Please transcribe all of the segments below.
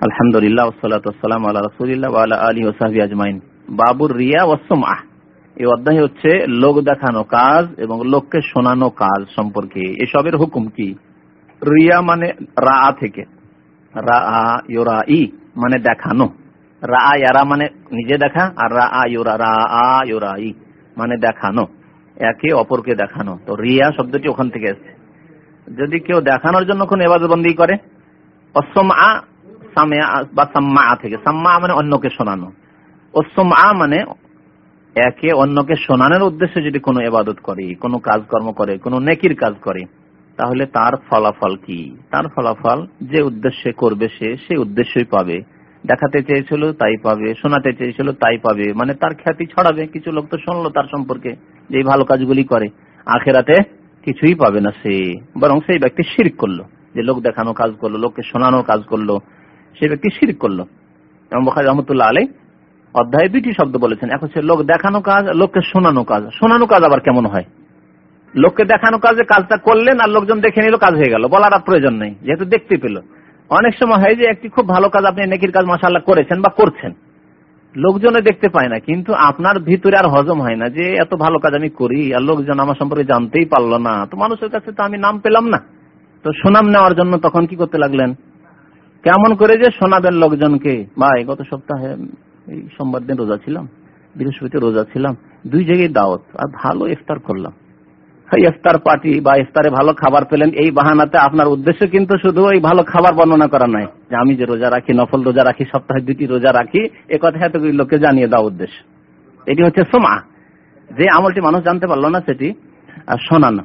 আলহামদুলিল্লাহ ওসালাতাম আল্লাহ রসুলিল্লাহ আলী ওসাহি আজমাইন। বাবুর রিয়া ওসমা এই অধ্যায় হচ্ছে লোক দেখানো কাজ এবং লোককে শোনানো কাজ সম্পর্কে। এসবের হুকুম কি? রিয়া মানে রা থেকে। রা ই মানে দেখানো। রা ইয়ারা মানে নিজে দেখা আর রা ইয়োরা রা ইয়োরা ই মানে দেখানো। একে অপরকে দেখানো। তো রিয়া শব্দটি ওখান থেকে এসছে। যদি কেউ দেখানোর জন্য কোন এবাদবন্দি করে অসমা সাম্মা থেকে। সাম্মা মানে অন্যকে শোনানো। অসমা মানে একে অন্যকে শোনানোর উদ্দেশ্যে যদি কোনো এবাদত করে, কোনো কাজকর্ম করে, কোনো নেকির কাজ করে, তাহলে তার ফলাফল কি? তার ফলাফল যে উদ্দেশ্যে করবে সে সেই উদ্দেশ্যই পাবে। দেখাতে চেয়েছিল তাই পাবে, শোনাতে চেয়েছিল তাই পাবে। মানে তার খ্যাতি ছড়াবে। কিছু লোক তো শুনলো তার সম্পর্কে যে ভালো কাজগুলি করে। আখেরাতে কিছুই পাবে না সে। বরং সেই ব্যক্তি শির করল। যে লোক দেখানো কাজ করল, লোককে শোনানো কাজ করল সে ব্যক্তি শির করল। বখারি রহমতুল্লাহ আলাই অধ্যায় দুইটি শব্দ বলেছেন। এক হচ্ছে লোক দেখানো কাজ, লোককে শোনানো কাজ। শোনানো কাজ আবার কেমন হয়? লোককে দেখানো কাজে কাজটা করলেন আর লোকজন দেখে নিল কাজ হয়ে গেল, বলার আর প্রয়োজন নেই, যেহেতু দেখতে পেল। অনেক সময় হয় যে একটি খুব ভালো কাজ আপনি নেকির কাজ মাসাল্লাহ করেছেন বা করছেন। লোকজনে দেখতে পায় না, কিন্তু আপনার ভিতরে আর হজম হয় না যে এত ভালো কাজ আমি করি আর লোকজন আমার সম্পর্কে জানতেই পারল না। তো মানুষের কাছে তো আমি নাম পেলাম না। তো সুনাম নেওয়ার জন্য তখন কি করতে লাগলেন? কেমন করে যে শোনাবেন লোকজনকে? ভাই, গত সপ্তাহে এই সোমবার দিন রোজা ছিলাম বৃহস্পতি রোজা ছিলাম, দুই জায়গায় দাওয়াত, আর ভালো ইফতার করলাম। ইফতার পার্টি বা ইফতারে ভালো খাবার পেলেন, এই বাহানাতে আপনার উদ্দেশ্য কিন্তু শুধু ওই ভালো খাবার বর্ণনা করা নয়। যে আমি যে রোজা রাখি, নফল রোজা রাখি, সপ্তাহে দুটি রোজা রাখি, এ কথা এতগুলি লোককে জানিয়ে দেওয়া উদ্দেশ্য। এটি হচ্ছে সোমা। যে আমলটি মানুষ জানতে পারল না সেটি, আর শোনানো।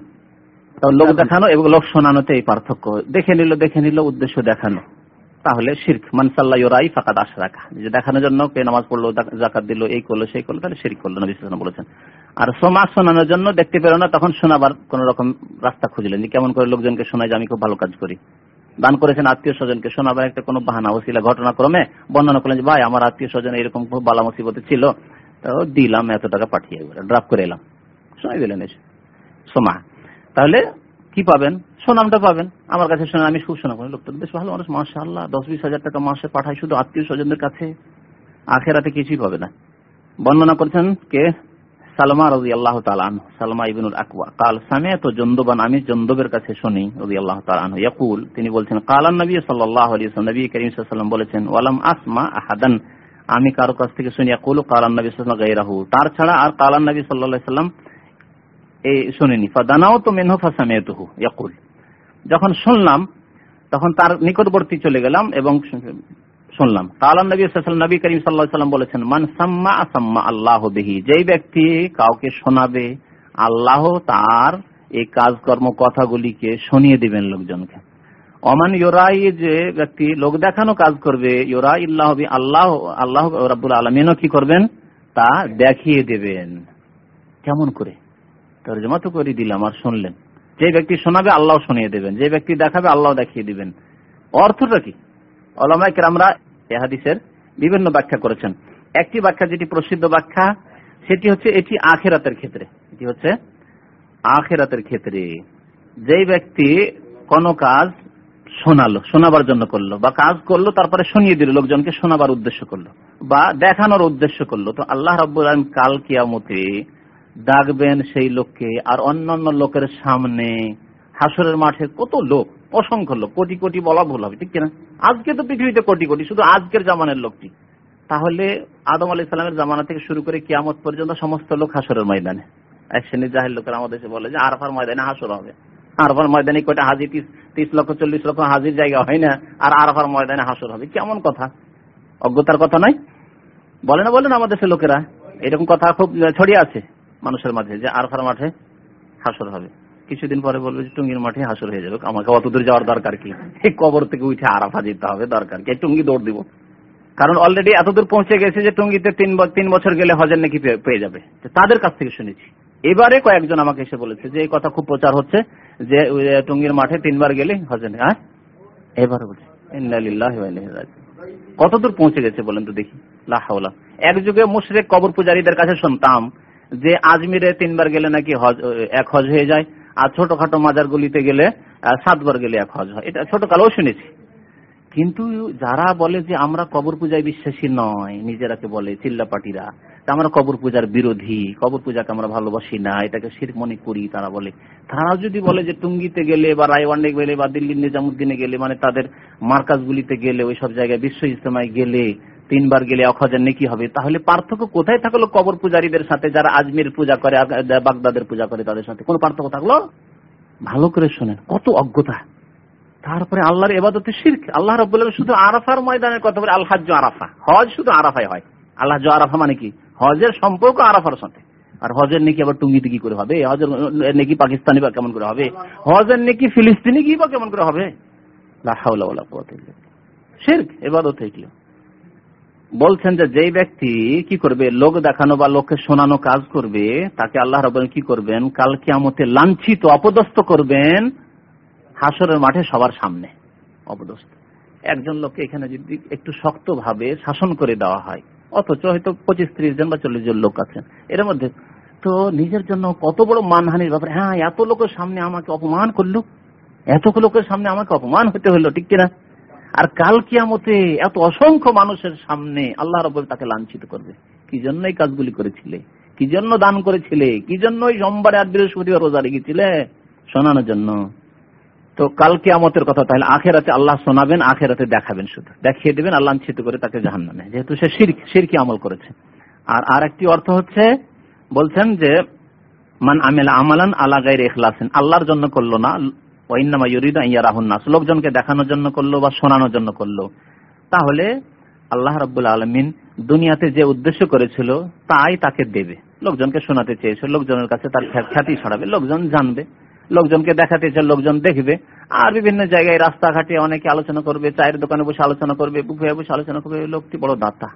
লোক দেখানো এবং লোক শোনানোতে এই পার্থক্য। দেখে নিল দেখে নিল, উদ্দেশ্য দেখানো। তাহলে শির্ক মানসাল্লাহ ইয়োরাই ফাঁকা দাস রাখা যে দেখানোর জন্য কে নামাজ পড়ল জাকাত দিল, এই করল, সেই করল, তাহলে শিরিক করল, নবী বলেছেন। আর সমাজ শোনানোর জন্য দেখতে পেল না, তখন শোনাবার কোন রকম রাস্তা খুঁজলেন যে কেমন করে লোকজনকে শোনায় যে আমি খুব ভালো কাজ করি। দান করেছেন আত্মীয় স্বজনকে, শোনাবার একটা কোনো বাহানা, ওসিলা, ঘটনাক্রমে বর্ণনা করলেন যে, ভাই, আমার আত্মীয় স্বজন এরকম খুব বালা মুসিবতে ছিল, তো দিলাম, এত টাকা পাঠিয়ে ড্রাফ করে এলাম। শোনাই দিলেন এসে, সোমা। তাহলে কি পাবেন? সোনামটা পাবেন। আমার কাছে শোনেন, আমি খুব শোনা লোক তো বেশ ভালো মানুষ মাসা আল্লাহ দশ বিশ হাজার টাকা মাসে পাঠায় শুধু আত্মীয় স্বজনদের কাছে। আখেরাতে কিছুই পাবে না। বর্ণনা করছেন কে? সালমা রাজি আল্লাহ তালান সালমা ইবিনুল আকবা কাল সামে তো জন্দবান, আমি জন্দবের কাছে শুনি রদি আল্লাহ তালান ইয়াকুল, তিনি বলছেন কালান নবী সাল্লাহ নবী করিম সাল্লাম বলেছেন, ওয়ালাম আসমা আহাদান। আমি কারও কাছ থেকে শুনি, ইয়াকুল কালান নবী সাল্লাম গাইরাহু তার ছাড়া আর কালান নবী সাল্লাহ সাল্লাম এই শুনিনি। ফাদানাও তো মেনহ ফাসামেতুহু, ইয়াকুল। যখন শুনলাম, তখন তার নিকটবর্তী চলে গেলাম এবং শুনলাম। কালাম নবী নবী করিম সাল্লাহ সাল্লাম বলেছেন, মান সাম্মা আসাম্মা আল্লাহ দেহি যেই ব্যক্তি কাউকে শোনাবে, আল্লাহ তার এই কাজকর্ম কথাগুলিকে শুনিয়ে দিবেন লোকজনকে। অমান ইয়োরাই যে ব্যক্তি লোক দেখানো কাজ করবে ইয়োরা ইল্লাহ আল্লাহ আল্লাহ রাবুল আলমিনও কি করবেন? তা দেখিয়ে দেবেন। কেমন করে? তর্জমা তো করে দিলাম, আর শুনলেন। যে ব্যক্তি শোনাবে, আল্লাহ শুনিয়ে দেবেন। যে ব্যক্তি দেখাবে, আল্লাহ দেখিয়ে দিবেন। অর্থটা কি? আমরা এহাদিসের বিভিন্ন ব্যাখ্যা করেছেন। একটি ব্যাখ্যা যেটি প্রসিদ্ধ ব্যাখ্যা, সেটি হচ্ছে এটি আখেরাতের ক্ষেত্রে। এটি হচ্ছে আখেরাতের ক্ষেত্রে। যেই ব্যক্তি কোন কাজ শোনালো, শোনাবার জন্য করল, বা কাজ করল, তারপরে শুনিয়ে দিল, লোকজনকে শোনাবার উদ্দেশ্য করল, বা দেখানোর উদ্দেশ্য করল, তো আল্লাহ আলম কাল কিয়ামতে ডাকবেন সেই লোককে, আর অন্যান্য লোকের সামনে হাসরের মাঠে কত লোক, অসংখ্য লোক, কোটি কোটি বলা ভুল হবে, ঠিক কিনা? আজকে তো পৃথিবীতে কোটি কোটি, শুধু আজকের জামানের লোকটি। তাহলে আদম আলি সালামের জামানা থেকে শুরু করে কিয়ামত পর্যন্ত সমস্ত লোক হাসরের ময়দানে। এক শ্রেণির জাহের লোকের আমাদের বলে যে, আরফার ময়দানে হাসর হবে। আরফার ময়দানে কয়টা হাজির, তিরিশ লক্ষ, চল্লিশ লক্ষ হাজির জায়গা হয় না, আর আরফার ময়দানে হাসর হবে। কেমন কথা? অজ্ঞতার কথা নয়? বলে না বলেন আমাদের সে লোকেরা? এরকম কথা খুব ছড়িয়ে আছে। মানুষের মাঝে যে আরফার মাঠে হাসর হবে। কিছুদিন পরে বলবে যে টুঙ্গির মাঠে হাসর হয়ে যাবে। আমাকে অত দূর যাওয়ার দরকার কি? কবর থেকে উঠে আরাফা যেতে হবে, দরকার কি? টুঙ্গি দৌড় দিব। কারণ অলরেডি এত দূর পৌঁছে গেছে যে টুঙ্গিতে তিন তিন বছর গেলে হজের নাকি পেয়ে যাবে। তাদের কাছ থেকে শুনেছি। এবারে কয়েকজন আমাকে এসে বলেছে যে এই কথা খুব প্রচার হচ্ছে যে টুঙ্গির মাঠে তিনবার গেলে হজে হ্যাঁ? এবারে বলছে কত দূর পৌঁছে গেছে বলেন তো দেখি। লাহাওলা এক যুগে মুশরেক কবর পূজারীদের কাছে শুনতাম যে আজমিরে তিনবার গেলে নাকি হজ, এক হজ হয়ে যায়, আর ছোটখাটো মাজার গুলিতে গেলে সাতবার গেলে এক হজ হয়। এটা ছোট কালেও শুনেছি। কিন্তু যারা বলে যে আমরা কবর পূজায় বিশ্বাসী নয়, নিজেরাকে বলে চিল্লাপাটিরা আমরা কবর পূজার বিরোধী, কবর পূজাকে আমরা ভালোবাসি না, এটাকে শির মনে করি তারা বলে। তারা যদি বলে যে টুঙ্গিতে গেলে বা রায়ওয়ান্ডে গেলে বা দিল্লির নিজামুদ্দিনে গেলে মানে তাদের মার্কাজগুলিতে গেলে ওই সব জায়গায় বিশ্ব ইজতেমায় গেলে তিনবার গেলে এক হাজার নেকি হবে, তাহলে পার্থক্য কোথায় থাকল কবর পূজারীদের সাথে যারা আজমির পূজা করে বাগদাদের পূজা করে তাদের সাথে? কোন পার্থক্য থাকল? ভালো করে শোনেন, কত অজ্ঞতা। তারপরে আল্লাহর এবাদতে শির্ক। আল্লাহ রব শুধু আরাফার ময়দানের কথা বলে আল্লাহ আরাফা। হজ শুধু আরাফায় হয়। আল্লাহ আরাফা মানে কি? হজের সম্পর্ক আরাফার সাথে। আর হজের নেকি আবার টুঙ্গিতে কি করে হবে। হজের নেকি পাকিস্তানি বা কেমন করে হবে? হজের নেকি ফিলিস্তিনি কি বা কেমন করে হবে? শির্ক, এবাদত এগুলো। বলছেন যে যেই ব্যক্তি কি করবে? লোক দেখানো বা লোককে শোনানো কাজ করবে, তাকে আল্লাহ রব কি করবেন? কাল কিয়ামতে লাঞ্ছিত, অপদস্থ করবেন হাসরের মাঠে সবার সামনে। অপদস্থ। একজন লোককে এখানে যদি একটু শক্ত ভাবে শাসন করে দেওয়া হয়, অথচ হয়তো পঁচিশ, ত্রিশ জন বা চল্লিশ জন লোক আছেন, এর মধ্যে তো নিজের জন্য কত বড় মানহানির ব্যাপারে। হ্যাঁ এত লোকের সামনে আমাকে অপমান করল। এত লোকের সামনে আমাকে অপমান হতে হলো, ঠিক কিনা? আর কাল কিয়ামতে এত অসংখ্য মানুষের সামনে আল্লাহ রব তাকে লাঞ্ছিত করবে। কি জন্য এই কাজগুলি করেছিলে? কি জন্য দান করেছিলে? কি জন্য ওই সোমবারে আর বৃহস্পতিবার রোজা রেখেছিলে? শোনানোর জন্য। তো কাল কিয়ামতের কথা তাহলে আখের আখেরাতে আল্লাহ শোনাবেন আখের আখেরাতে দেখাবেন শুধু। দেখিয়ে দেবেন আল্লাহ করে তাকে জাহান নামে যেহেতু সে শির সিরকি আমল করেছে। আর আর একটি অর্থ হচ্ছে, বলছেন যে, মান আমেলা আমালান আলা গাইর এখলাসেন আল্লাহর জন্য করল না ওয়াইনামা ইউরিদা ইয়া রাহুন্নাস লোকজনকে দেখানোর জন্য করল বা শোনানোর জন্য করল। তাহলে আল্লাহ রাব্বুল আলমিন দুনিয়াতে যে উদ্দেশ্য করেছিল, তাই তাকে দেবে। লোকজনকে শোনাতে চেয়েছে, লোকজনের কাছে তার খ্যাতি ছড়াবে, লোকজন জানবে। লোকজনকে দেখাতে চাই লোকজন দেখবে। আর বিভিন্ন জায়গায় রাস্তাঘাটে অনেকে আলোচনা করবে, চায়ের দোকানে বসে আলোচনা করবে, বুফে বসে আলোচনা করবে লোকটি বড় দাতা,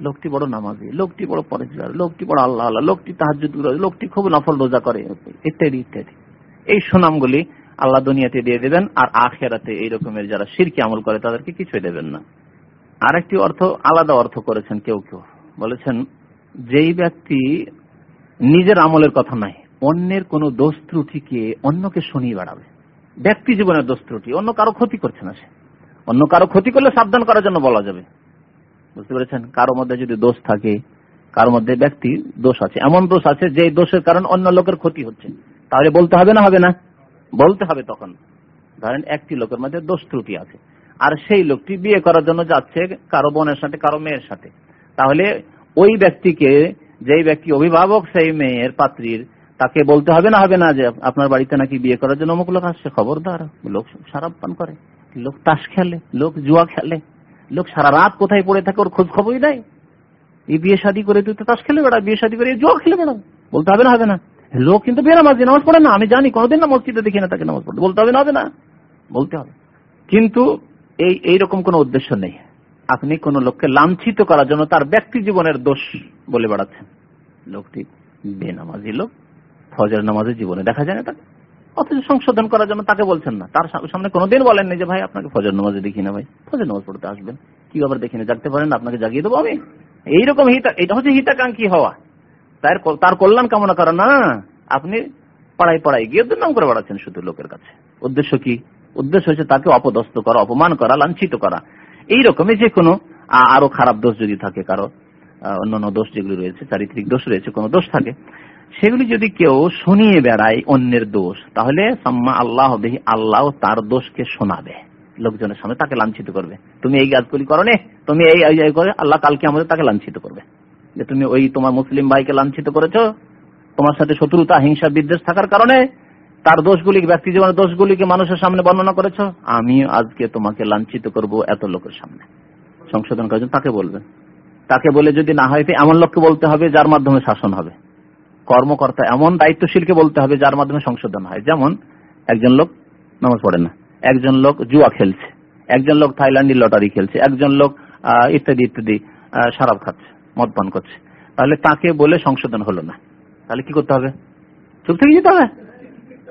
লোকটি বড় নামাজি, লোকটি বড় পরেজগার লোকটি বড় আল্লাহ আল্লাহ, লোকটি তাহাজুদ লোকটি খুব নফল রোজা করে, ইত্যাদি ইত্যাদি। এই সুনামগুলি আল্লাহ দুনিয়াতে দিয়ে দেবেন আর আখেরাতে এই রকমের যারা সিরকি আমল করে তাদেরকে কিছুই দেবেন না। আরেকটি অর্থ, আলাদা অর্থ করেছেন কেউ কেউ। বলেছেন, যেই ব্যক্তি নিজের আমলের কথা নাই অন্যের কোন দোষ ত্রুটিকে অন্যকে শুনিয়ে বেড়াবে। ব্যক্তি জীবনের দোষ ত্রুটি, অন্য কারও ক্ষতি করছে না সে। অন্য কারও ক্ষতি করলে সাবধান করার জন্য বলা যাবে। বুঝতে পেরেছেন? কারও মধ্যে যদি দোষ থাকে, কারও মধ্যে ব্যক্তি দোষ আছে। এমন দোষ আছে যে দোষের কারণ অন্য লোকের ক্ষতি হচ্ছে। তাহলে বলতে হবে না হবে না। বলতে হবে তখন। ধরেন একটি লোকের মধ্যে দোষ ত্রুটি আছে। আর সেই লোকটি বিয়ে করার জন্য যাচ্ছে কারও বোনের সাথে, কারও মেয়ের সাথে। তাহলে ওই ব্যক্তিকে, যেই ব্যক্তি অভিভাবক, সেই মেয়ের পাত্রীর, তাকে বলতে হবে না হবে না যে আপনার বাড়িতে নাকি বিয়ে করার জন্য অমুক লোক আসছে, খবরদার। লোক সারাপ পান করে। লোক তাস খেলে, লোক জুয়া খেলে। লোক সারা রাত কোথায় পড়ে থাকে ওর খোঁজ খবরই দেয় এই বিয়ে শাদী করে তুই তো তাস খেলে বেড়া বিয়ে শাদী করে জুয়া খেলে বেড়া বলতে হবে না হবে না। লোক কিন্তু বেনামাজি নামাজ পড়ে না, আমি জানি, কোনোদিন না মসজিদে দেখি না তাকে নামাজ পড়তে। বলতে হবে না হবে না। বলতে হবে। কিন্তু এই এইরকম কোন উদ্দেশ্য নেই। আপনি কোন লোককে লাঞ্ছিত করার জন্য তার ব্যক্তি জীবনের দোষ বলে বেড়াচ্ছেন। লোকটি বেনামাজি লোক ফজর নামাজের জীবনে দেখা যায় না তাকে। অথচ সংশোধন করার জন্য তাকে বলছেন না। তার সামনে কোনোদিন বলেননি যে, ভাই, আপনাকে ফজর নামাজে দেখি না ভাই। ফজর নামাজ পড়তে আসবেন। কি দেখি না জাগতে পারেন? আপনাকে জাগিয়ে দেবো আমি? এইরকম হিতা এটা হচ্ছে হিতাকাঙ্ক্ষী হওয়া। তার কল্যাণ কামনা করা না আপনি পড়াই পড়াই গিয়ে নাম করে বেড়াচ্ছেন শুধু লোকের কাছে। উদ্দেশ্য কি? উদ্দেশ্য হচ্ছে তাকে অপদস্থ করা, অপমান করা, লাঞ্ছিত করা। এইরকমই যে কোনো আরও খারাপ দোষ যদি থাকে কারও অন্যান্য দোষ যেগুলি রয়েছে, চারিত্রিক দোষ রয়েছে, কোনো দোষ থাকে, সেগুলি যদি কেউ শুনিয়ে বেড়ায় অন্যের দোষ, তাহলে সাম্মা আল্লাহ দেখি আল্লাহ তার দোষকে শোনাবে। লোকজনের সামনে তাকে লাঞ্ছিত করবে। তুমি এই গাছগুলি করো তুমি এই করে, আল্লাহ কালকে আমাদের তাকে লাঞ্ছিত করবে। যে তুমি ওই তোমার মুসলিম ভাইকে লাঞ্ছিত করেছ, তোমার সাথে শত্রুতা, হিংসা, বিদ্বেষ থাকার কারণে তার দোষগুলি, ব্যক্তি জীবনের দোষগুলিকে মানুষের সামনে বর্ণনা করেছ আমি আজকে তোমাকে লাঞ্ছিত করব এত লোকের সামনে। সংশোধন করার তাকে বলবে। তাকে বলে যদি না হয়, এমন লোককে বলতে হবে যার মাধ্যমে শাসন হবে। কর্মকর্তা এমন দায়িত্বশীলকে বলতে হবে যার মাধ্যমে সংশোধন হয়। যেমন, একজন লোক, নামাজ পড়ে না। একজন লোক জুয়া খেলছে। একজন লোক থাইল্যান্ডের লটারি খেলছে। একজন লোক ইত্যাদি ইত্যাদি শরাব খাচ্ছে। মদ পান করছে। তাহলে তাকে বলে সংশোধন হলো না। তাহলে কি করতে হবে? চুপ থেকে যেতে হবে?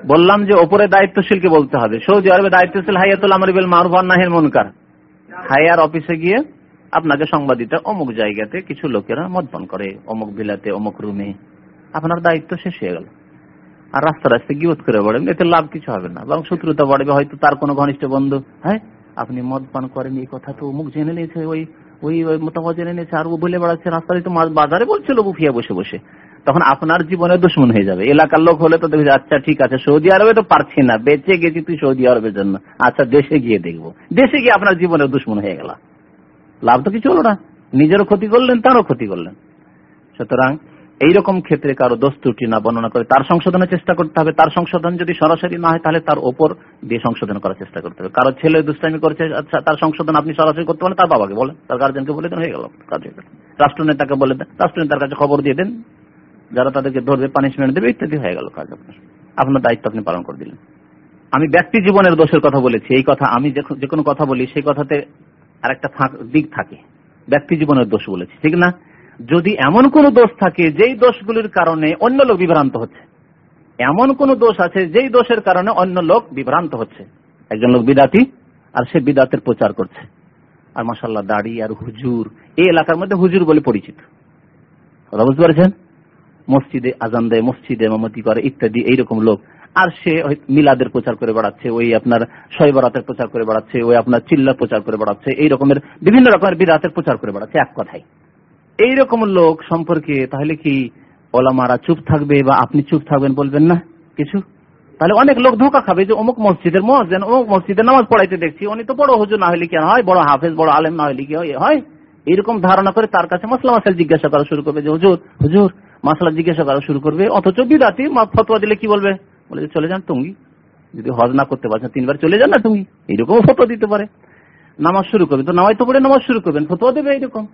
বললাম যে ওপরে দায়িত্বশীলকে বলতে হবে। সৌদি আরবে দায়িত্বশীল হাইয়াতুল আমরিবিল মারুফান নাহির মনকার। হাইয়ার অফিসে গিয়ে আপনাকে সংবাদ দিতে অমুক জায়গাতে কিছু লোকেরা মদ করে। অমুক বিলাতে অমুক রুমে। আপনার দায়িত্ব শেষ হয়ে গেল। আর রাস্তা রাস্তায় গিবোধ করে পড়েন, এতে লাভ কিছু হবে না। এবং শত্রুতা বাড়বে, হয়তো তার কোনো ঘনিষ্ঠ বন্ধু। হ্যাঁ আপনি মদ পান করেন, এই কথা তো অমুক জেনে নিয়েছে ওই ওই ওই এনেছে আর ও বলে বেড়াচ্ছে রাস্তায় তো বাজারে বলছিল বুফিয়া বসে বসে। তখন আপনার জীবনে দুশ্মন হয়ে যাবে। এলাকার লোক হলে তো দেখবে আচ্ছা ঠিক আছে, সৌদি আরবে তো পারছি না, বেঁচে গেছি তুই সৌদি আরবের জন্য। আচ্ছা দেশে গিয়ে দেখব। দেশে গিয়ে আপনার জীবনের দুশ্মন হয়ে গেল। লাভ তো কিছু হলো না। নিজেরও ক্ষতি করলেন, তারও ক্ষতি করলেন। সুতরাং এইরকম ক্ষেত্রে কারও দোষ ত্রুটি না বর্ণনা করে তার সংশোধনের চেষ্টা করতে হবে। তার সংশোধন যদি সরাসরি না হয়, তাহলে তার ওপর দিয়ে সংশোধন করার চেষ্টা করতে হবে। কারও ছেলে দুষ্টামি করছে আচ্ছা তার সংশোধন আপনি সরাসরি করতে পারেন তার বাবাকে বলেন, তার গার্জেনকে বলে দেন, হয়ে গেল রাষ্ট্রনেতাকে বলে দেন, রাষ্ট্রনেতার কাছে খবর দিয়ে দেন, যারা তাদেরকে ধরবে পানিশমেন্ট দেবে, ইত্যাদি, হয়ে গেল কাজ আপনার। আপনার দায়িত্ব আপনি পালন করে দিলেন। আমি ব্যক্তি জীবনের দোষের কথা বলেছি, এই কথা আমি যে কোনো কথা বলি, সেই কথাতে আরেকটা দিক থাকে। ব্যক্তি জীবনের দোষ বলেছি, ঠিক না? যদি এমন কোন দোষ থাকে, যেই দোষগুলির কারণে অন্য লোক বিভ্রান্ত হচ্ছে। এমন কোন দোষ আছে, যেই দোষের কারণে অন্য লোক বিভ্রান্ত হচ্ছে। একজন লোক বিদাতি, আর সে বিদাতের প্রচার করছে। আর মাসাল্লাহ দাড়ি আর হুজুর, এই এলাকার মধ্যে হুজুর বলে পরিচিত। কথা বুঝতে পারছেন? মসজিদে আজান দেয়, মসজিদে মামতি করে, ইত্যাদি, এইরকম লোক। আর সে মিলাদের প্রচার করে বেড়াচ্ছে, ওই আপনার শৈবরাতের প্রচার করে বেড়াচ্ছে, ওই আপনার চিল্লা প্রচার করে বেড়াচ্ছে এই রকমের বিভিন্ন রকমের বিরাতের প্রচার করে বেড়াচ্ছে, এক এইরকম লোক সম্পর্কে তাহলে কি ওলামারা চুপ থাকবে বা আপনি চুপ থাকবেন বলবেন না? কিছু? তাহলে অনেক লোক ধোকা খাবে যে অমুক মসজিদের মহাজেন অমুক মসজিদের নামাজ পড়াইতে দেখছি। উনি তো বড় হুজুর, না হলে কি হয়? বড় হাফেজ, বড় আলেম, না হলে কি হয়? এরকম ধারণা করে তার কাছে মাসলা মাসাল জিজ্ঞাসা করা শুরু করবে যে, হুজুর হুজুর, মাসলা জিজ্ঞাসা করা শুরু করবে, অথচ বিদাতি ফতোয়া দিলে কি বলবে? বলে যে, চলে যান টুঙ্গি যদি হজ না করতে পারছেন, তিনবার চলে যান না টুঙ্গি এইরকম ফতোয়া দিতে পারে। নামাজ শুরু করবে। তো নামাজ তো পড়ে নামাজ শুরু করবেন, ফতোয়া দেবে এইরকম।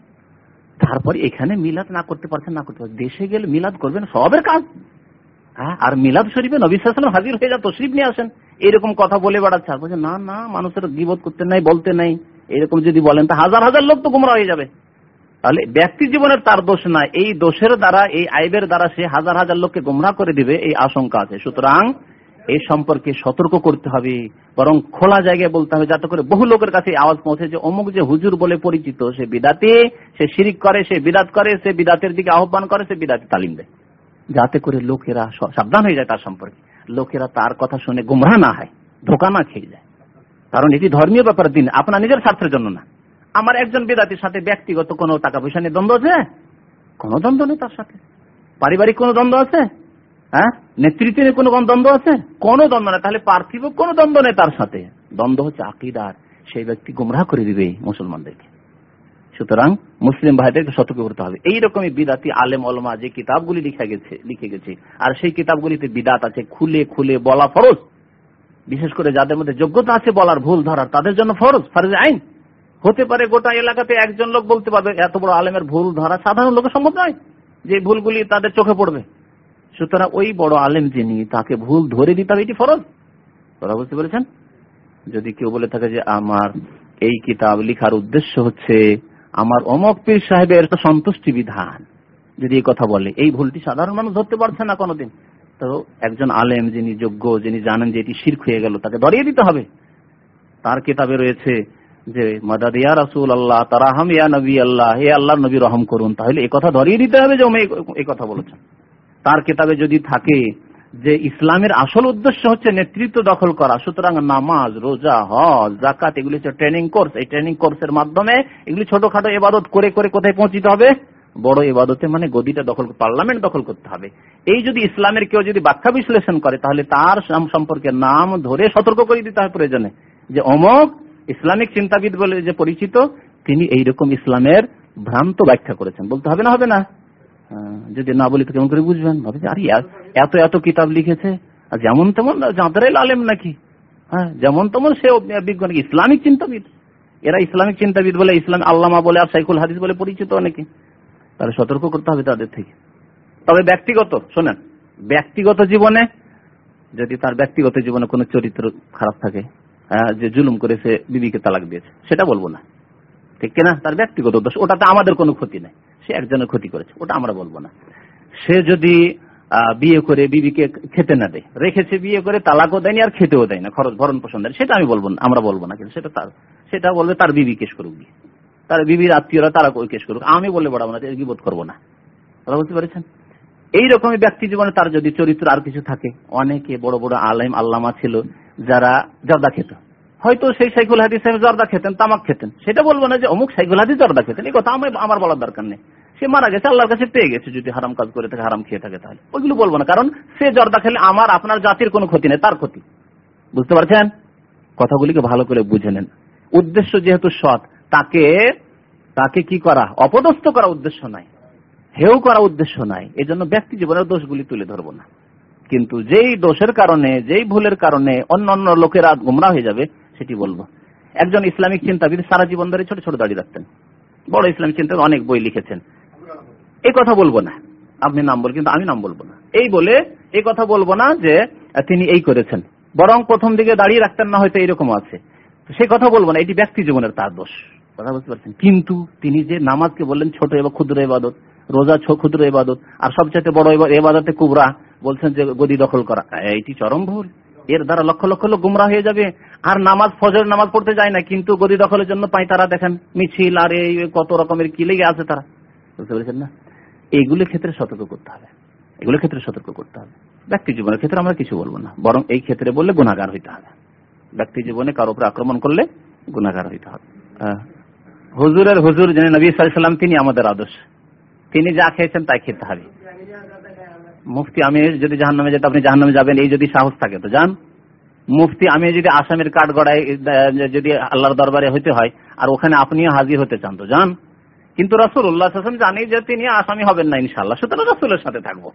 তারপর এখানে মিলাদ না করতে পারছেন, না করতে দেশে গেলে মিলাদ করবেন, সবের কাজ। হ্যাঁ আর মিলাদ শরীফে নবিসাম হাজির হয়ে যা তশরিফ নিয়ে আসেন। এরকম কথা বলে বেড়াচ্ছে। আর বলছে, না না, মানুষের গিবোধ করতে নাই, বলতে নাই। এরকম যদি বলেন, তা হাজার হাজার লোক তো গুমরা হয়ে যাবে। তাহলে ব্যক্তি জীবনের তার দোষ না এই দোষের দ্বারা, এই আইবের দ্বারা সে হাজার হাজার লোককে গুমরা করে দিবে, এই আশঙ্কা আছে। সুতরাং এই সম্পর্কে সতর্ক করতে হবে, বরং খোলা জায়গায় বলতে হবে যাতে করে বহু লোকের কাছে আওয়াজ পৌঁছে যে অমুক যে হুজুর বলে পরিচিত, সে বিদাতে, সে শিরিক করে, সে বিদাত করে, সে বিদাতের দিকে আহ্বান করে, সে বিদাতে তালিম দেয়। যাতে করে লোকেরা সাবধান হয়ে যায় তার সম্পর্কে। লোকেরা তার কথা শুনে গুমরা না হয়, ধোকা না খেয়ে যায়। কারণ এটি ধর্মীয় ব্যাপার দিন আপনার নিজের স্বার্থের জন্য না। আমার একজন বেদাতির সাথে ব্যক্তিগত কোনো টাকা পয়সা নিয়ে দ্বন্দ্ব আছে? কোনো দ্বন্দ্ব নেই তার সাথে। পারিবারিক কোনো দ্বন্দ্ব আছে? হ্যাঁ? নেতৃত্ব নিয়ে কোনো দ্বন্দ্ব আছে? কোনো দ্বন্দ্ব নেই তাহলে পার্থিব কোনো দ্বন্দ্ব নেই তার সাথে। দ্বন্দ্ব হচ্ছে আকিদার। সেই ব্যক্তি গুমরাহ করে দিবে মুসলমানদেরকে। সুতরাং মুসলিম ভাইদেরকে সতর্ক করতে হবে। এইরকমই বিদাতি, আলেম অলমা যে কিতাবগুলি লিখে গেছে লিখে গেছে। আর সেই কিতাবগুলিতে বিদাত আছে, খুলে খুলে বলা ফরজ। বিশেষ করে যাদের মধ্যে যোগ্যতা আছে বলার ভুল ধরার, তাদের জন্য ফরজ ফরজ আইন। হতে পারে গোটা এলাকাতে একজন লোক বলতে পারবে, এত বড় আলেমের ভুল ধরা সাধারণ লোকের সম্ভব নয় যে ভুলগুলি তাদের চোখে পড়বে। সুতরাং ওই বড় আলেম যিনি, তাকে ভুল ধরে দিতে হবে, এটি ফরজ। কথা বুঝতে পেরেছেন? যদি কেউ বলে থাকে যে, আমার এই কিতাব লিখার উদ্দেশ্য হচ্ছে আমার অমক পীর সাহেবের সন্তুষ্টি বিধান। যদি এই কথা বলে, এই ভুলটি সাধারণ মানুষ ধরতে পারছে না কোনোদিন। তো একজন আলেম যিনি যোগ্য, যিনি জানেন যে এটি শির্ক হয়ে গেল, তাকে ধরিয়ে দিতে হবে। তার কিতাবে রয়েছে যে, মাদাদ ইয়া রাসুল আল্লাহ তারাহাম ইয়া নবী আল্লাহ, হে আল্লাহ নবী রহম করুন। তাহলে এ কথা ধরিয়ে দিতে হবে যে এই কথা বলেছেন। তার কিতাবে যদি থাকে যে ইসলামের আসল উদ্দেশ্য হচ্ছে নেতৃত্ব দখল করা, সুতরাং নামাজ, রোজা, হজ জাকাত এগুলি হচ্ছে ট্রেনিং কোর্স এই ট্রেনিং কোর্সের মাধ্যমে এগুলি ছোটখাটো এবাদত করে করে কোথায় পৌঁছিতে হবে? বড় এবাদতে মানে গদিটা দখল পার্লামেন্ট দখল করতে হবে। এই যদি ইসলামের কেউ যদি ব্যাখ্যা বিশ্লেষণ করে, তাহলে তার সম্পর্কে নাম ধরে সতর্ক করে দিতে হয় প্রয়োজনে। যে অমক ইসলামিক চিন্তাবিদ বলে যে পরিচিত, তিনি এইরকম ইসলামের ভ্রান্ত ব্যাখ্যা করেছেন। বলতে হবে না হবে না? যদি না বলি তো কেমন করে বুঝবেন? ভাবে আরে এত এত কিতাব লিখেছে, আর যেমন তেমন যাঁদের আলেম নাকি? হ্যাঁ যেমন তেমন সে বিজ্ঞান ইসলামিক চিন্তাবিদ। এরা ইসলামিক চিন্তাবিদ বলে, ইসলাম আল্লামা বলে, আর সাইকুল হাদিস বলে পরিচিত অনেকে। তাহলে সতর্ক করতে হবে তাদের থেকে। তবে ব্যক্তিগত, শোনেন, ব্যক্তিগত জীবনে যদি তার ব্যক্তিগত জীবনে কোনো চরিত্র খারাপ থাকে যে জুলুম করে সে বিবিকে তালাক দিয়েছে, সেটা বলব না। ঠিক কিনা? তার ব্যক্তিগত দোষ, ওটাতে আমাদের কোনো ক্ষতি নেই। সে একজনের ক্ষতি করেছে। ওটা আমরা বলব না। সে যদি বিয়ে করে বিবিকে খেতে না দেয়, রেখেছে বিয়ে করে, তালাকও দেয়নি আর খেতেও দেয় না, খরচ, ভরণ পোষণ দেয়। সেটা আমি বলব না, আমরা বলব না, কিন্তু সেটা তার, সেটা বলবে তার বিবি কেস করুক বিয়ে তার বিবির আত্মীয়রা তারা কেস করুক। আমি বলে বড়াবো না বোধ করব না। কথা বুঝতে পারছেন? এইরকমই ব্যক্তি জীবনে তার যদি চরিত্র আর কিছু থাকে, অনেকে বড় বড় আলেম, আল্লামা ছিল, যারা জর্দা খেত। হয়তো সেই সাইকুল হাদিস জর্দা খেতেন, তামাক খেতেন। সেটা বলব না যে অমুক সাইকুল হাদিস জর্দা খেতেন, এই কথা আমার বলার দরকার নেই। সে মারা গেছে, আল্লাহর কাছে পেয়ে গেছে, যদি হারাম কাজ করে থাকে, হারাম খেয়ে থাকে তাহলে। ওইগুলো বলব না, কারণ সে জর্দা খেলে আমার, আপনার জাতির কোনো ক্ষতি নেই, তার ক্ষতি। বুঝতে পারছেন? কথাগুলিকে ভালো করে বুঝে নেন। উদ্দেশ্য যেহেতু সৎ, তাকে তাকে কি করা? অপদস্থ করা উদ্দেশ্য নাই। হেউ করা উদ্দেশ্য নাই। এই জন্য ব্যক্তি জীবনের দোষগুলি তুলে ধরবো না। কিন্তু যেই দোষের কারণে, যেই ভুলের কারণে অন্য অন্য লোকেরা গুমরা হয়ে যাবে, সেটি বলব। একজন ইসলামিক চিন্তাবিদ সারা জীবন ধরে ছোট ছোট দাঁড়িয়ে রাখতেন। বড় ইসলামিক চিন্তা অনেক বই লিখেছেন। এই কথা বলব না। আপনি নাম বল, কিন্তু আমি নাম বলব না। এই বলে এই কথা বলব না যে, তিনি এই করেছেন। বরং প্রথম দিকে দাঁড়িয়ে রাখতেন না, হয়তো এরকম আছে। সে কথা বলব না, এটি ব্যক্তি জীবনের তার দোষ। কথা বুঝতে পারছেন? কিন্তু তিনি যে নামাজকে বললেন, ছোট এবং ক্ষুদ্র এবাদত, রোজা ছ ক্ষুদ্র এবাদত, আর সবচেয়ে বড় এবাদতে কুবরা, বলছেন যে গদি দখল করা। এইটি চরম ভুল। এর দ্বারা লক্ষ লক্ষ লোক গুমরা হয়ে যাবে। আর নামাজ ফজর নামাজ পড়তে যায় না, কিন্তু গদি দখলের জন্য পাই তারা, দেখেন, মিছিল, আর এই কত রকমের কি লেগে আছে তারা। বুঝতে পেরেছেন না? এইগুলোর ক্ষেত্রে সতর্ক করতে হবে। এগুলোর ক্ষেত্রে সতর্ক করতে হবে। ব্যক্তি জীবনের ক্ষেত্রে আমরা কিছু বলব না। বরং এই ক্ষেত্রে বললে গুণাগার হইতে হবে। ব্যক্তি জীবনে কারও উপরে আক্রমণ করলে গুণাগার হইতে হবে। হুজুরের হুজুর যিনি নবী সাল্লাম তিনি আমাদের আদর্শ। তিনি যা খেয়েছেন তাই খেতে হবে। মুফতি আমি যদি জাহান নামে যেতে, আপনি জাহান নামে যাবেন, এই যদি সাহস থাকে তো যান। মুফতি আমি যদি আসামের কাঠগড়ায় যদি আল্লাহর দরবারে হইতে হয়, আর ওখানে আপনিও হাজির হতে চান তো যান। কিন্তু রসুল্লাহ জানি যে তিনি আসামি হবেন না ইনশাল্লাহ সুতরাং রসুলের সাথে থাকব।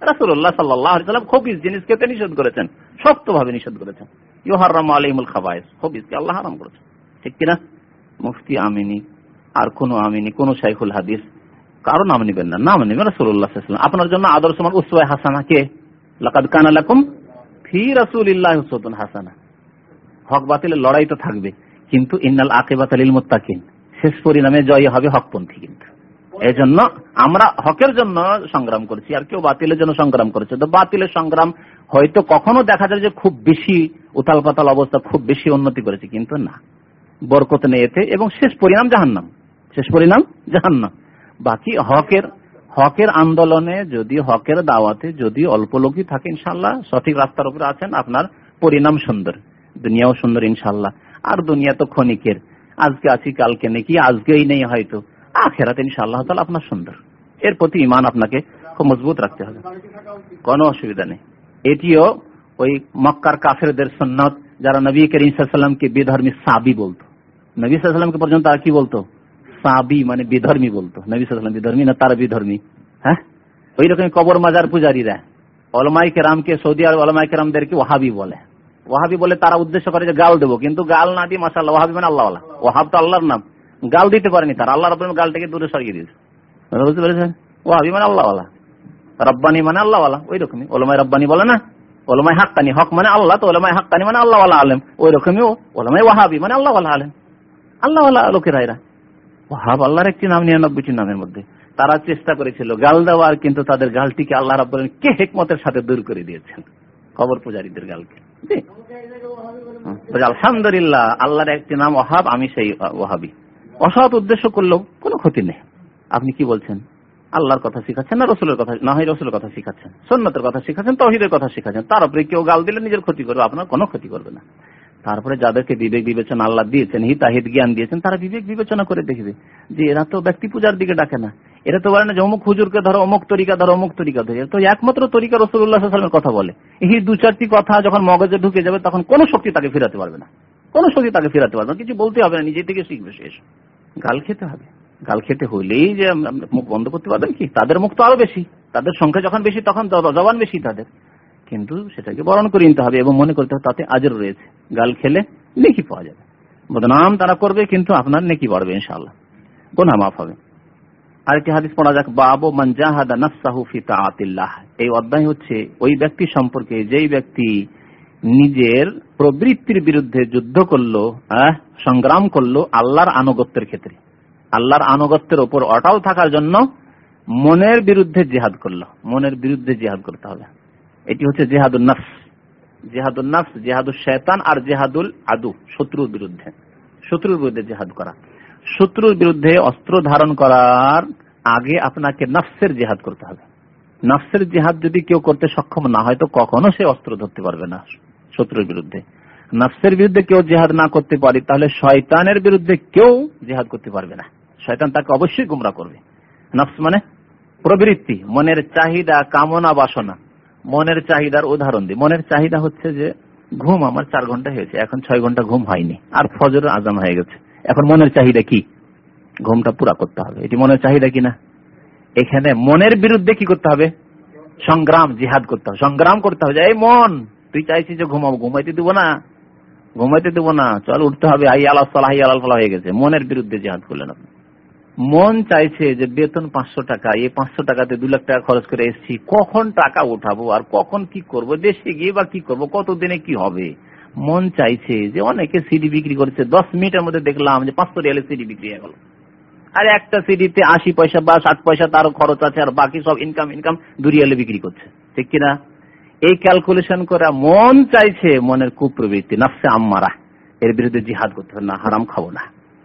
রাসুল্লাহ সাল্লাম খবিস জিনিস খেতে নিষেধ করেছেন, শক্তভাবে নিষেধ করেছেন। ইহারাম আলিমুল খাবাইস খবিসকে আল্লাহ হারাম করেছেন। ঠিক কিনা? মুফতি আমিনী, আর কোন আমিনী, কোন শাইখুল হাদিস, কারও নাম নিবেন না। নাম নেবেন রাসুল্লাহ আপনার জন্য আদর্শ মান উসওয়াই হাসানা কে? লাকাদ কানা লাকুম ফি রাসূলিল্লাহি উসওয়াতুন হাসানা। হক বাতিলের লড়াই তো থাকবে। কিন্তু ইন্নাল আকিবাত লিল মুত্তাকিন। শেষ পরিণামে জয় হবে হকপন্থী কিন্তু। এই জন্য আমরা হকের জন্য সংগ্রাম করছি, আর কেউ বাতিলের জন্য সংগ্রাম করেছে। তো বাতিলের সংগ্রাম হয়তো কখনো দেখা যায় যে খুব বেশি উতাল পাতাল অবস্থা, খুব বেশি উন্নতি করেছে, কিন্তু না। বরকত নেই এতে, এবং শেষ পরিণাম জাহান্নাম। শেষ পরিণাম জাহান্নাম। বাকি হকের হকের আন্দোলনে যদি, হকের দাওয়াতে যদি অল্প লোকই থাকে ইনশাল্লাহ সঠিক রাস্তার উপরে আছেন, আপনার পরিণাম সুন্দর, দুনিয়াও সুন্দর ইনশাল্লাহ আর দুনিয়া তো ক্ষণিকের। আজকে আছি, কালকে নাকি, আজকেই নেই হয়তো। আখেরাতে ইনশাআল্লাহ তাহলে আপনার সুন্দর। এর প্রতি ইমান আপনাকে খুব মজবুত রাখতে হবে। কোনো অসুবিধা নেই। এটিও ওই মক্কার কাফেরদের সন্ন্যত যারা নবী করিম সাল্লামকে বেধর্মী সাবি বলতো। নবী সাল্লামকে পর্যন্ত আর কি বলতো? সাবি মানে বিধর্মী বলতো। নবী সাল্লাম বিধর্মী না তারা বিধর্মী? হ্যাঁ? ওই রকম কবর মাজার পূজারীরা। অলমাই কেরামকে সৌদি আরব অলমাই কেরামদেরকে ওহাবি বলে। ওহাবি বলে তারা উদ্দেশ্য করে যে গাল দেবো, কিন্তু গাল না দিয়ে মাসাল্লাহ ওহাবি মানে আল্লাহ ওহাব তো আল্লাহর নাম। গাল দিতে পারেনি তার। আল্লাহ রব গালটাকে দূরে সরিয়ে দিয়েছে। বুঝতে পেরেছেন? ওহাবি মানে আল্লাহ রব্বানি মানে আল্লাহ ওই রকমই ওলমাই রব্বানি বলে না? ওলমাই হাক্কানি। হক মানে আল্লাহ, তো ওলমাই হাক্কানি মানে আল্লাহ আলেম। ওই রকমই ওলমাই ওয়াহাবি মানে আল্লাহ আলেম। আল্লাহ লোকেরা এরা ওহাব আল্লাহর একটি নাম, নিরানব্বইটি নামের মধ্যে। তারা চেষ্টা করেছিল গাল দেওয়ার, কিন্তু তাদের গালটিকে আল্লাহ রাব কে হেকমতের সাথে দূর করে দিয়েছেন? কবর পূজারীদের গালকে। আলহামদুলিল্লাহ, আল্লাহর একটি নাম ওহাব আমি সেই ওহাবি অসৎ উদ্দেশ্য করলেও কোনো ক্ষতি নেই। আপনি কি বলছেন? আল্লাহর কথা শিখাচ্ছেন না রসুলের কথা? না হয় রসুলের কথা শিখাচ্ছেন। সন্ন্যতের কথা শিখাচ্ছেন, তহিদের কথা শিখাচ্ছেন। তার উপরে কেউ গাল দিলে নিজের ক্ষতি করবে, আপনার কোনো ক্ষতি করবে না। তারপরে যাদেরকে বিবেক বিবেচনা আল্লাহ দিয়েছেন, হিতাহিত জ্ঞান দিয়েছেন, তারা বিবেক বিবেচনা করে দেখবে যে এরা তো ব্যক্তি পূজার দিকে ডাকে না। এরা তো বলে না যে অমুক হুজুরকে ধরো, অমুক তরিকা ধরো, অমুক তরিকা ধরে। তো একমাত্র তরিকা রসুল্লাহ সাল্লামের কথা বলে। এই দু চারটি কথা যখন মগজে ঢুকে যাবে, তখন কোনো শক্তি তাকে ফেরাতে পারবে না। কোনো শক্তি তাকে ফেরাতে পারবে না। কিছু বলতে হবে না, নিজে থেকে শিখবে শেষ। গাল খেতে হবে। গাল খেতে হলেই যে মুখ বন্ধ করতে পারবেন কি? তাদের মুখ তো আরও বেশি। তাদের সংখ্যা যখন বেশি, তখন জবান বেশি তাদের। কিন্তু সেটাকে বরণ করে নিতে হবে এবং মনে করতে হবে তাতে আজর রয়েছে। গাল খেলে নেকি পাওয়া যাবে। বদনাম তারা করবে, কিন্তু আপনার নেকি বাড়বে ইনশাল্লাহ গোনা মাফ হবে। আরেকটি হাদিস পড়া যাক, বাবু মঞ্জাহাদা নফসাহু ফি তাআতিল্লাহ। এই অধ্যায় হচ্ছে ওই ব্যক্তি সম্পর্কে যেই ব্যক্তি নিজের প্রবৃত্তির বিরুদ্ধে যুদ্ধ করল সংগ্রাম করল আল্লাহর আনুগত্যের ক্ষেত্রে। আল্লাহর আনুগত্যের ওপর অটাল থাকার জন্য মনের বিরুদ্ধে জেহাদ করল। মনের বিরুদ্ধে জেহাদ করতে হবে। এটি হচ্ছে জেহাদুল নফস। জেহাদুল নফস জেহাদুল শেতান আর জেহাদুল আদু, শত্রুর বিরুদ্ধে। শত্রুর বিরুদ্ধে জেহাদ করা। শত্রুর বিরুদ্ধে অস্ত্র ধারণ করার আগে আপনাকে নফসের জেহাদ করতে হবে। নফসের জেহাদ যদি কেউ করতে সক্ষম না হয়, তো কখনো সে অস্ত্র ধরতে পারবে না শত্রুর বিরুদ্ধে। নফসের বিরুদ্ধে কেউ জেহাদ না করতে পারে, তাহলে শয়তানের বিরুদ্ধে কেউ জেহাদ করতে পারবে না। শয়তান তাকে অবশ্যই গুমরা করবে। নফস মানে প্রবৃত্তি, মনের চাহিদা, কামনা, বাসনা। মনের চাহিদার উদাহরণ দিই। মনের চাহিদা হচ্ছে যে, ঘুম আমার চার ঘণ্টা হয়েছে, এখন ছয় ঘণ্টা ঘুম হয়নি, আর ফজর আজান হয়ে গেছে। এখন মনের চাহিদা কি? ঘুমটা পুরা করতে হবে। এটি মনের চাহিদা কিনা? এখানে মনের বিরুদ্ধে কি করতে হবে? সংগ্রাম, জিহাদ করতে হবে। সংগ্রাম করতে হবে এই মন, তুই চাইছিস যে ঘুমাবো, ঘুমাইতে দেবো না, ঘুমাইতে দেবো না, চল উঠতে হবে, আই আল্লাহ সালাহ আল্লাহ হয়ে গেছে। মনের বিরুদ্ধে জিহাদ করলেন আপনি। মন চাইছে যে, বেতন পাঁচশো টাকা, এই পাঁচশো টাকাতে দু লাখ টাকা খরচ করে এসেছি, কখন টাকা উঠাবো আর কখন কি করব, দেশে গিয়ে বা কি করব, কতদিনে কি হবে? মন চাইছে যে অনেকে সিডি বিক্রি করছে। দশ মিনিটের মধ্যে দেখলাম যে পাঁচশো রিয়ালের সিডি বিক্রি হয়ে গেল। আর একটা সিডিতে আশি পয়সা বা ষাট পয়সা তারও খরচ আছে আর বাকি সব ইনকাম ইনকাম দুরিয়ালে বিক্রি করছে। ঠিক কিনা এই ক্যালকুলেশন করা মন চাইছে মনের কুপ্রবৃত্তি। নাফসে আম্মারা, এর বিরুদ্ধে জিহাদ করতে হবে না, হারাম খাব না।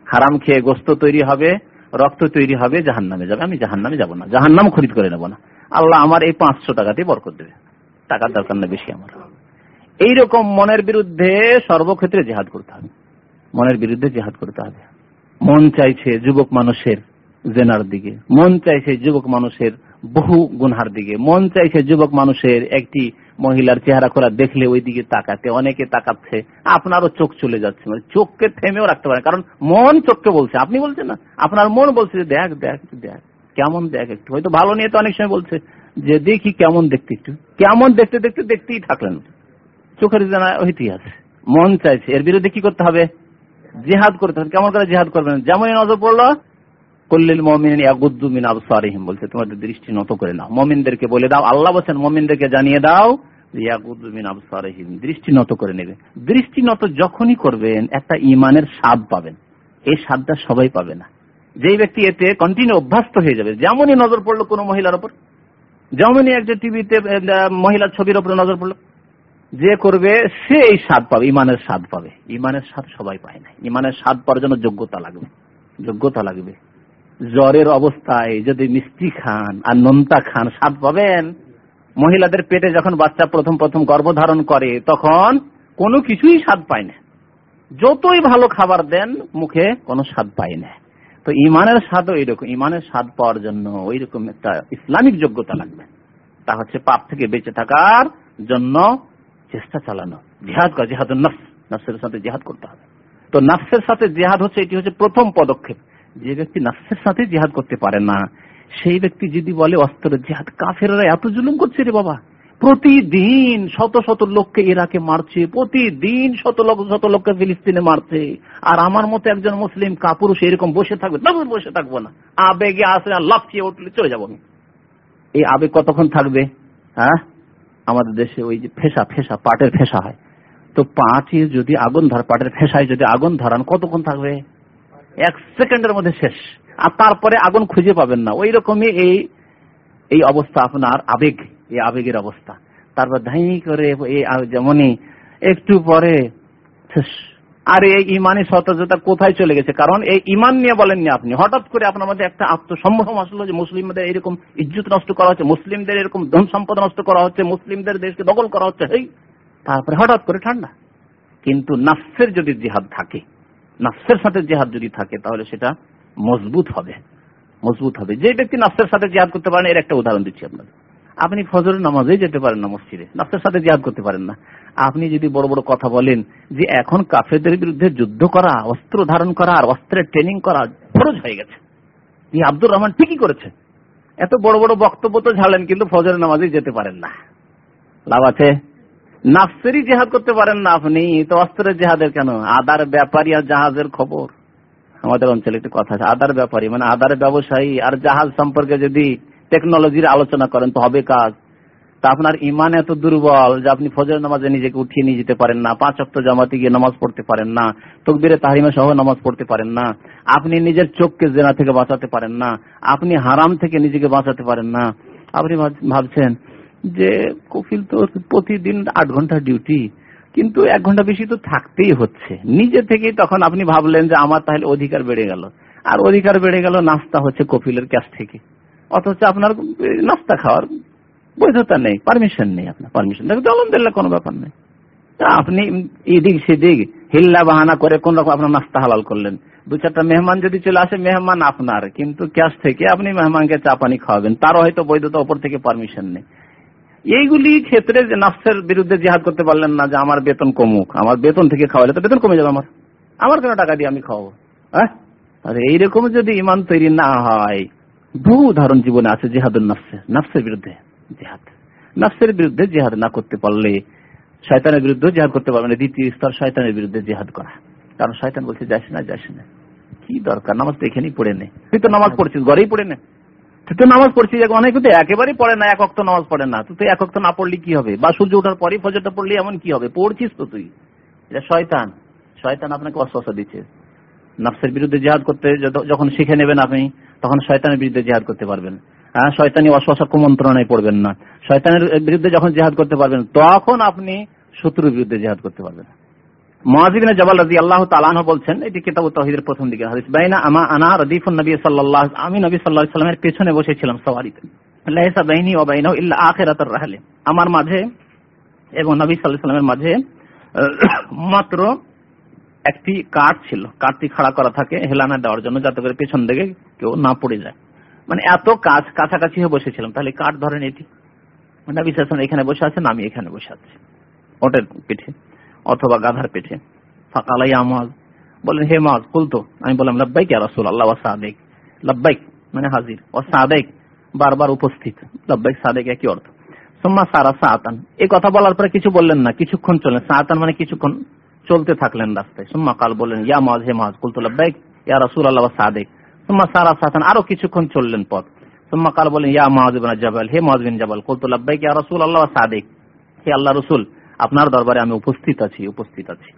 হারাম খেয়ে গোস্ত তৈরি হবে, রক্ত তৈরি হবে জাহান নামে যাবে। আমি জাহান নামে যাব না জাহান নাম খরিদ করে নেব না। আল্লাহ আমার এই পাঁচশো টাকাতেই বরকত দেবে। টাকার দরকার না বেশি আমার। এইরকম মনের বিরুদ্ধে সর্বক্ষেত্রে জেহাদ করতে হবে। মনের বিরুদ্ধে জেহাদ করতে হবে। মন চাইছে যুবক মানুষের জেনার দিকে। মন চাইছে যুবক মানুষের বহু গুনহার দিকে। মন চাইছে যুবক মানুষের একটি মহিলার চেহারা খোলা দেখলে ওই দিকে তাকাতে, অনেকে তাকাচ্ছে, আপনারও চোখ চলে যাচ্ছে। মানে চোখকে থেমেও রাখতে পারে কারণ মন চোখকে বলছে। আপনি বলছেন না? আপনার মন বলছে যে দেখ দেখ দেখ, কেমন দেখ একটু। হয়তো ভালো নিয়ে তো অনেক সময় বলছে যে দেখি কেমন দেখতে একটু। কেমন দেখতে দেখতে দেখতেই থাকলেন। চোখের জানা ইতিহাস। মন চাইছে। এর বিরুদ্ধে কি করতে হবে? জেহাদ করতে হবে। কেমন করে জেহাদ করবেন? যেমন নজর পড়ল, কল্লিল মমিন ইয়াগুদ্দুমিন আবসারিহিম বলছে, তোমাদের দৃষ্টি নত করে নাও। মমিনদেরকে বলে দাও। আল্লাহ মমিনদেরকে জানিয়ে দাও দৃষ্টি নত করে নেবে। দৃষ্টি নত যখনই করবেন, একটা ইমানের স্বাদ পাবেন। এই স্বাদটা সবাই পাবে না। যেই ব্যক্তি এতে কন্টিনিউ অভ্যস্ত হয়ে যাবে, যেমনই নজর পড়ল কোনো মহিলার উপর যেমনই একটা টিভিতে মহিলার ছবির উপরে নজর পড়ল যে করবে, সে এই স্বাদ পাবে, ইমানের স্বাদ পাবে। ইমানের স্বাদ সবাই পায় না ইমানের স্বাদ পাওয়ার জন্য যোগ্যতা লাগবে। যোগ্যতা লাগবে। জ্বরের অবস্থায় যদি মিষ্টি খান আর নোনতা খান, স্বাদ পাবেন। মহিলাদের পেটে যখন বাচ্চা প্রথম প্রথম গর্ভধারণ করে, তখন কোনো কিছুই স্বাদ পায় না। যতই ভালো খাবার দেন, মুখে কোনো স্বাদ পায় না। তো ইমানের স্বাদও এইরকম। ইমানের স্বাদ পাওয়ার জন্য ওই রকম একটা ইসলামিক যোগ্যতা লাগবে। তা হচ্ছে পাপ থেকে বেঁচে থাকার জন্য চেষ্টা চালানো। জেহাদ করা, জেহাদ নফসের সাথে জেহাদ করতে হবে। তো নফসের সাথে জেহাদ হচ্ছে, এটি হচ্ছে প্রথম পদক্ষেপ। যে ব্যক্তি নফসের সাথে জেহাদ করতে পারে না, সেই ব্যক্তি যদি বলে, অস্ত্রের জেহাদ কাফেরা এত জুলুম করছে রে বাবা। প্রতিদিন শত শত লোককে ইরাকে মারছে, প্রতিদিন শত লক্ষ, শত লোককে ফিলিস্তিনে মারছে। আর আমার মতো একজন মুসলিম কাপুরুষ এরকম বসে থাকবে, তখন বসে থাকব না। আবেগে আসলে লাফিয়ে উঠলে চলে যাব। আমি এই আবেগ কতক্ষণ থাকবে? হ্যাঁ? আমাদের দেশে ওই যে ফেসা ফেসা, পাটের ফেসা হয়। তো পাটে যদি আগুন ধর, পাটের ফেসায় যদি আগুন ধরান, কতক্ষণ থাকবে? এক সেকেন্ডের মধ্যে শেষ। আর তারপরে আগুন খুঁজে পাবেন না। ওই রকমই এই এই অবস্থা আপনার আবেগ, এই আবেগের অবস্থা। তারপর ধাই করে, এই যেমনই একটু পরে, শেষ। আর এই ইমানের সতর্কতা কোথায় চলে গেছে? কারণ এই ইমান নিয়ে বলেননি আপনি। হঠাৎ করে আপনার মধ্যে একটা আত্মসম্ভ্রম আসলো যে মুসলিমদের এরকম ইজ্জত নষ্ট করা হচ্ছে, মুসলিমদের এরকম ধন সম্পদ নষ্ট করা হচ্ছে, মুসলিমদের দেশকে দখল করা হচ্ছে এই তারপরে হঠাৎ করে ঠান্ডা। কিন্তু নাফসের যদি জিহাদ থাকে, নাফসের সাথে জেহাদ যদি থাকে, তাহলে সেটা মজবুত হবে। মজবুত হবে। যে ব্যক্তি নাফসের সাথে জেহাদ করতে পারেন, এর একটা উদাহরণ দিচ্ছি আপনাদের। আপনি ফজর নামাজে যেতে পারেন না মসজিদে। নাফসের সাথে জেহাদ করতে পারেন না। আপনি যদি বড় বড় কথা বলেন যে এখন কাফেরদের বিরুদ্ধে যুদ্ধ করা, অস্ত্র ধারণ করা আর অস্ত্রের ট্রেনিং করা ফরজ হয়ে গেছে। আব্দুর রহমান ঠিকই করেছে। এত বড় বড় বক্তব্য তো ঝালেন, কিন্তু ফজর নামাজে যেতে পারেন না। লাভ আছে? নাফসেরই জেহাদ করতে পারেন না আপনি। তো অস্ত্রের জেহাদের কেন? আদার ব্যাপারী আর জাহাজের খবর। আমাদের অঞ্চলে একটি কথা আছে, আদার ব্যাপারী মানে আদার ব্যবসায়ী আর জাহাজ সম্পর্কে যদি টেকনোলজির আলোচনা করেন, তো হবে কাজ। তা আপনার ইমান এত দুর্বল যে আপনি ফজর নামাজে নিজেকে উঠিয়ে নিয়ে যেতে পারেন না, পাঁচ অক্ট জামাতে গিয়ে নামাজ পড়তে পারেন না, তকবিরে তাহিমা সহ নামাজ পড়তে পারেন না, আপনি নিজের চোখকে জেনা থেকে বাঁচাতে পারেন না, আপনি হারাম থেকে নিজেকে বাঁচাতে পারেন না। আপনি ভাবছেন যে কফিল তো প্রতিদিন আট ঘণ্টা ডিউটি, কিন্তু এক ঘণ্টা বেশি তো থাকতেই হচ্ছে। নিজে থেকেই তখন আপনি ভাবলেন যে আমার তাহলে অধিকার বেড়ে গেল। আর অধিকার বেড়ে গেল নাস্তা হচ্ছে কফিলের কাছ থেকে। অথচ আপনার নাস্তা খাওয়ার বৈধতা নেই পারমিশন নেই আপনার পারমিশন দেখো আলহামদুলিল্লাহ কোনো ব্যাপার নেই। আপনি এদিক সেদিক হিল্লা বাহানা করে কোন রকম আপনার নাস্তা হালাল করলেন। দু চারটা মেহমান যদি চলে আসে, মেহমান আপনার, কিন্তু ক্যাশ থেকে আপনি মেহমানকে চা পানি খাওয়াবেন, তারও হয়তো বৈধতা, ওপর থেকে পারমিশন নেই। এইগুলি ক্ষেত্রে যে নাফসের বিরুদ্ধে জিহাদ করতে পারলেন না যে আমার বেতন কমুক, আমার বেতন থেকে খাওয়ালে তো বেতন কমে যাবে আমার। আমার কেন টাকা দিয়ে আমি খাওয়াবো হ্যাঁ? আর এইরকম যদি ইমান তৈরি না হয় বহু উদাহরণ জীবনে আছে জেহাদুল নাফসে, নাফসের বিরুদ্ধে জেহাদ। নাফসের বিরুদ্ধে জেহাদ না করতে পারলে শয়তানের বিরুদ্ধে জেহাদ করতে পারবে না। দ্বিতীয় স্তর শয়তানের বিরুদ্ধে জেহাদ করা। কারণ শয়তান বলছে, যাস না যাস না। কি দরকার? নামাজ তো এখানেই পড়ে নে। তুই তো নামাজ পড়ছিস, ঘরেই পড়ে নে। তুই তো নামাজ পড়ছিস অনেক তো একেবারেই পড়ে না, এক অক্ত নামাজ পড়ে না। তুই তো এক অক্ত না পড়লি কি হবে? বা সূর্য ওঠার পরে ফজরটা পড়লি, এমন কি হবে? পড়ছিস তো তুই। এটা শয়তান। শয়তান আপনাকে অস্বস্থ দিচ্ছে। নাফসের বিরুদ্ধে জেহাদ করতে যখন শিখে নেবেন আপনি তখন শয়তানের বিরুদ্ধে জেহাদ করতে পারবেন। হ্যাঁ শয়তানি অশ্বাসা কুমন্ত্রণায় পড়বেন না। শয়তানের বিরুদ্ধে যখন জেহাদ করতে পারবেন, তখন আপনি শত্রুর বিরুদ্ধে জেহাদ করতে পারবেন। আমার মাঝে এবং নবী মাঝে মাত্র একটি কাঠ ছিল। কাঠটি খাড়া করা থাকে, হেলানা দেওয়ার জন্য, যাতে করে পেছন দিকে কেউ না পড়ে যায়। মানে এত কাজ কাছাকাছি হয়ে বসেছিলাম, তাহলে কাঠ ধরেন এটি? নবী সাল্লাল্লাহু এখানে বসে আছেন, আমি এখানে বসে আছি। ওটের পিঠে, অথবা গাধার পেটে ফাঁকালাই আমাজ বলেন হে মাজ কুলতো। আমি বললাম, লব্বাইক রাসুল আল্লাহ সাদেক। লব্বাইক মানে হাজির। ও সাদেক? বারবার উপস্থিত। লব্বাইক, সাদেক একই অর্থ। সোম্মা সারা সাতান এই কথা বলার পরে কিছু বললেন না, কিছুক্ষণ চলেন সাতান মানে কিছুক্ষণ চলতে থাকলেন রাস্তায়। সোম্মা কাল, বললেন, ইয়া মাজ হে মাজ কুলতো লব্বাইক ইয়া রাসুল আল্লাহ সাদেক। আরও কিছুক্ষণ চললেন পথ। সোম্মা কাল বলেন ইয়া মাজ বিন জাবাল, হে মাজ বিন জাবাল, কুলতো লব্বাইক ইয়া আল্লাহ সাদেক, হে আল্লাহ রসুল, আপনার দরবারে আমি উপস্থিত আছি উপস্থিত আছি।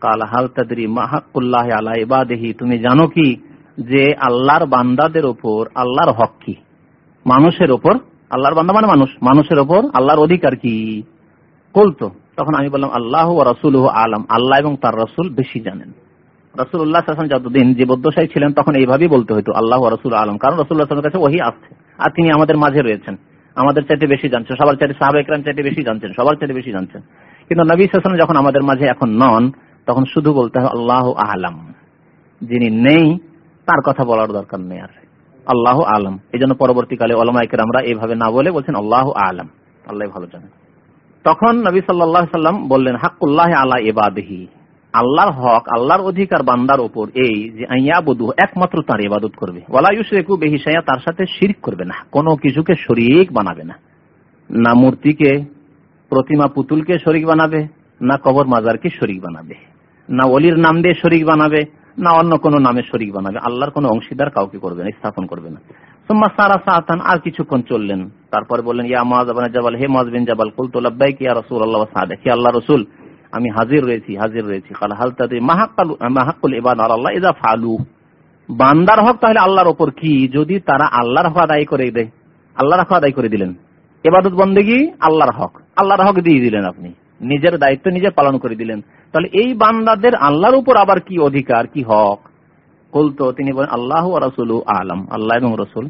কাল হাল তাদরি মাহাকুল্লাহ আলা ইবাদেহি, তুমি জানো কি? যে আল্লাহর বান্দাদের ওপর আল্লাহর হক কি? মানুষের ওপর, আল্লাহর বান্দা মানে মানুষ, মানুষের ওপর আল্লাহর অধিকার কি? কলতো, তখন আমি বললাম, আল্লাহ রসুল আলম, আল্লাহ এবং তার রসুল বেশি জানেন। রসুল্লাহ যতদিন জীবদ্দশাই ছিলেন, তখন এইভাবেই বলতে হইতো, আল্লাহ রসুল আলম। কারণ রসুল্লাহ কাছে ওহি আসছে। আর তিনি আমাদের মাঝে রয়েছেন। আমাদের চাইতে বেশি জানছেন। সবার চাইতে সাহাব চাইতে বেশি জানছেন। সবার চাইতে বেশি জানছেন। কিন্তু নবী সাসন যখন আমাদের মাঝে এখন নন, তখন শুধু বলতে হয়, আল্লাহ আলাম। যিনি নেই, তার কথা বলার দরকার নেই আর। আল্লাহ আলম। এই জন্য পরবর্তীকালে অলমাইকের আমরা এইভাবে না বলে বলছেন, আল্লাহ আলম। আল্লাহ ভালো জানেন। তখন নবী সাল্লাহ সাল্লাম বললেন হাকুল্লাহ আল্লাহ এবাদহি আল্লাহর হক, আল্লাহর অধিকার বান্দার ওপর এই যে আইয়াবুদু একমাত্র তার ইবাদত করবে। ওয়ালায়ুসরেকু বেহিসাইয়া তার সাথে শিরিক করবে না। কোনো কিছুকে শরিক বানাবে না। না মূর্তিকে প্রতিমা পুতুলকে শরিক বানাবে, না কবর মাজারকে শরিক বানাবে, না অলির নাম দিয়ে শরিক বানাবে, না অন্য কোনো নামে শরিক বানাবে। আল্লাহর কোনো অংশীদার কাউকে করবে না, স্থাপন করবে না। সোম্মা সারা সাহাতান আর কিছুক্ষণ চললেন। তারপরে বললেন, ইয়া মাজ জাবাল, হে মাজ বিন জাবাল কুল তো লাব্বাইক ইয়া রাসূল আল্লাহ সাদেক আল্লাহ রসুল আমি হাজির রয়েছি হাজির রয়েছি। কালা হাল তাদের মাহাক্কুল ইবাদ আল্লাহ ইজা ফালু বান্দার হক তাহলে আল্লাহর ওপর কি? যদি তারা আল্লাহর হক আদায় করে দেয়, আল্লাহর হক আদায় করে দিলেন। এবাদত বন্দেগি, আল্লাহর হক। আল্লাহর হক দিয়ে দিলেন আপনি। নিজের দায়িত্ব নিজে পালন করে দিলেন। তাহলে এই বান্দাদের আল্লাহর উপর আবার কি অধিকার, কি হক? বলতো তিনি বলেন, আল্লাহ রসুল আলম। আল্লাহ এবং রসুল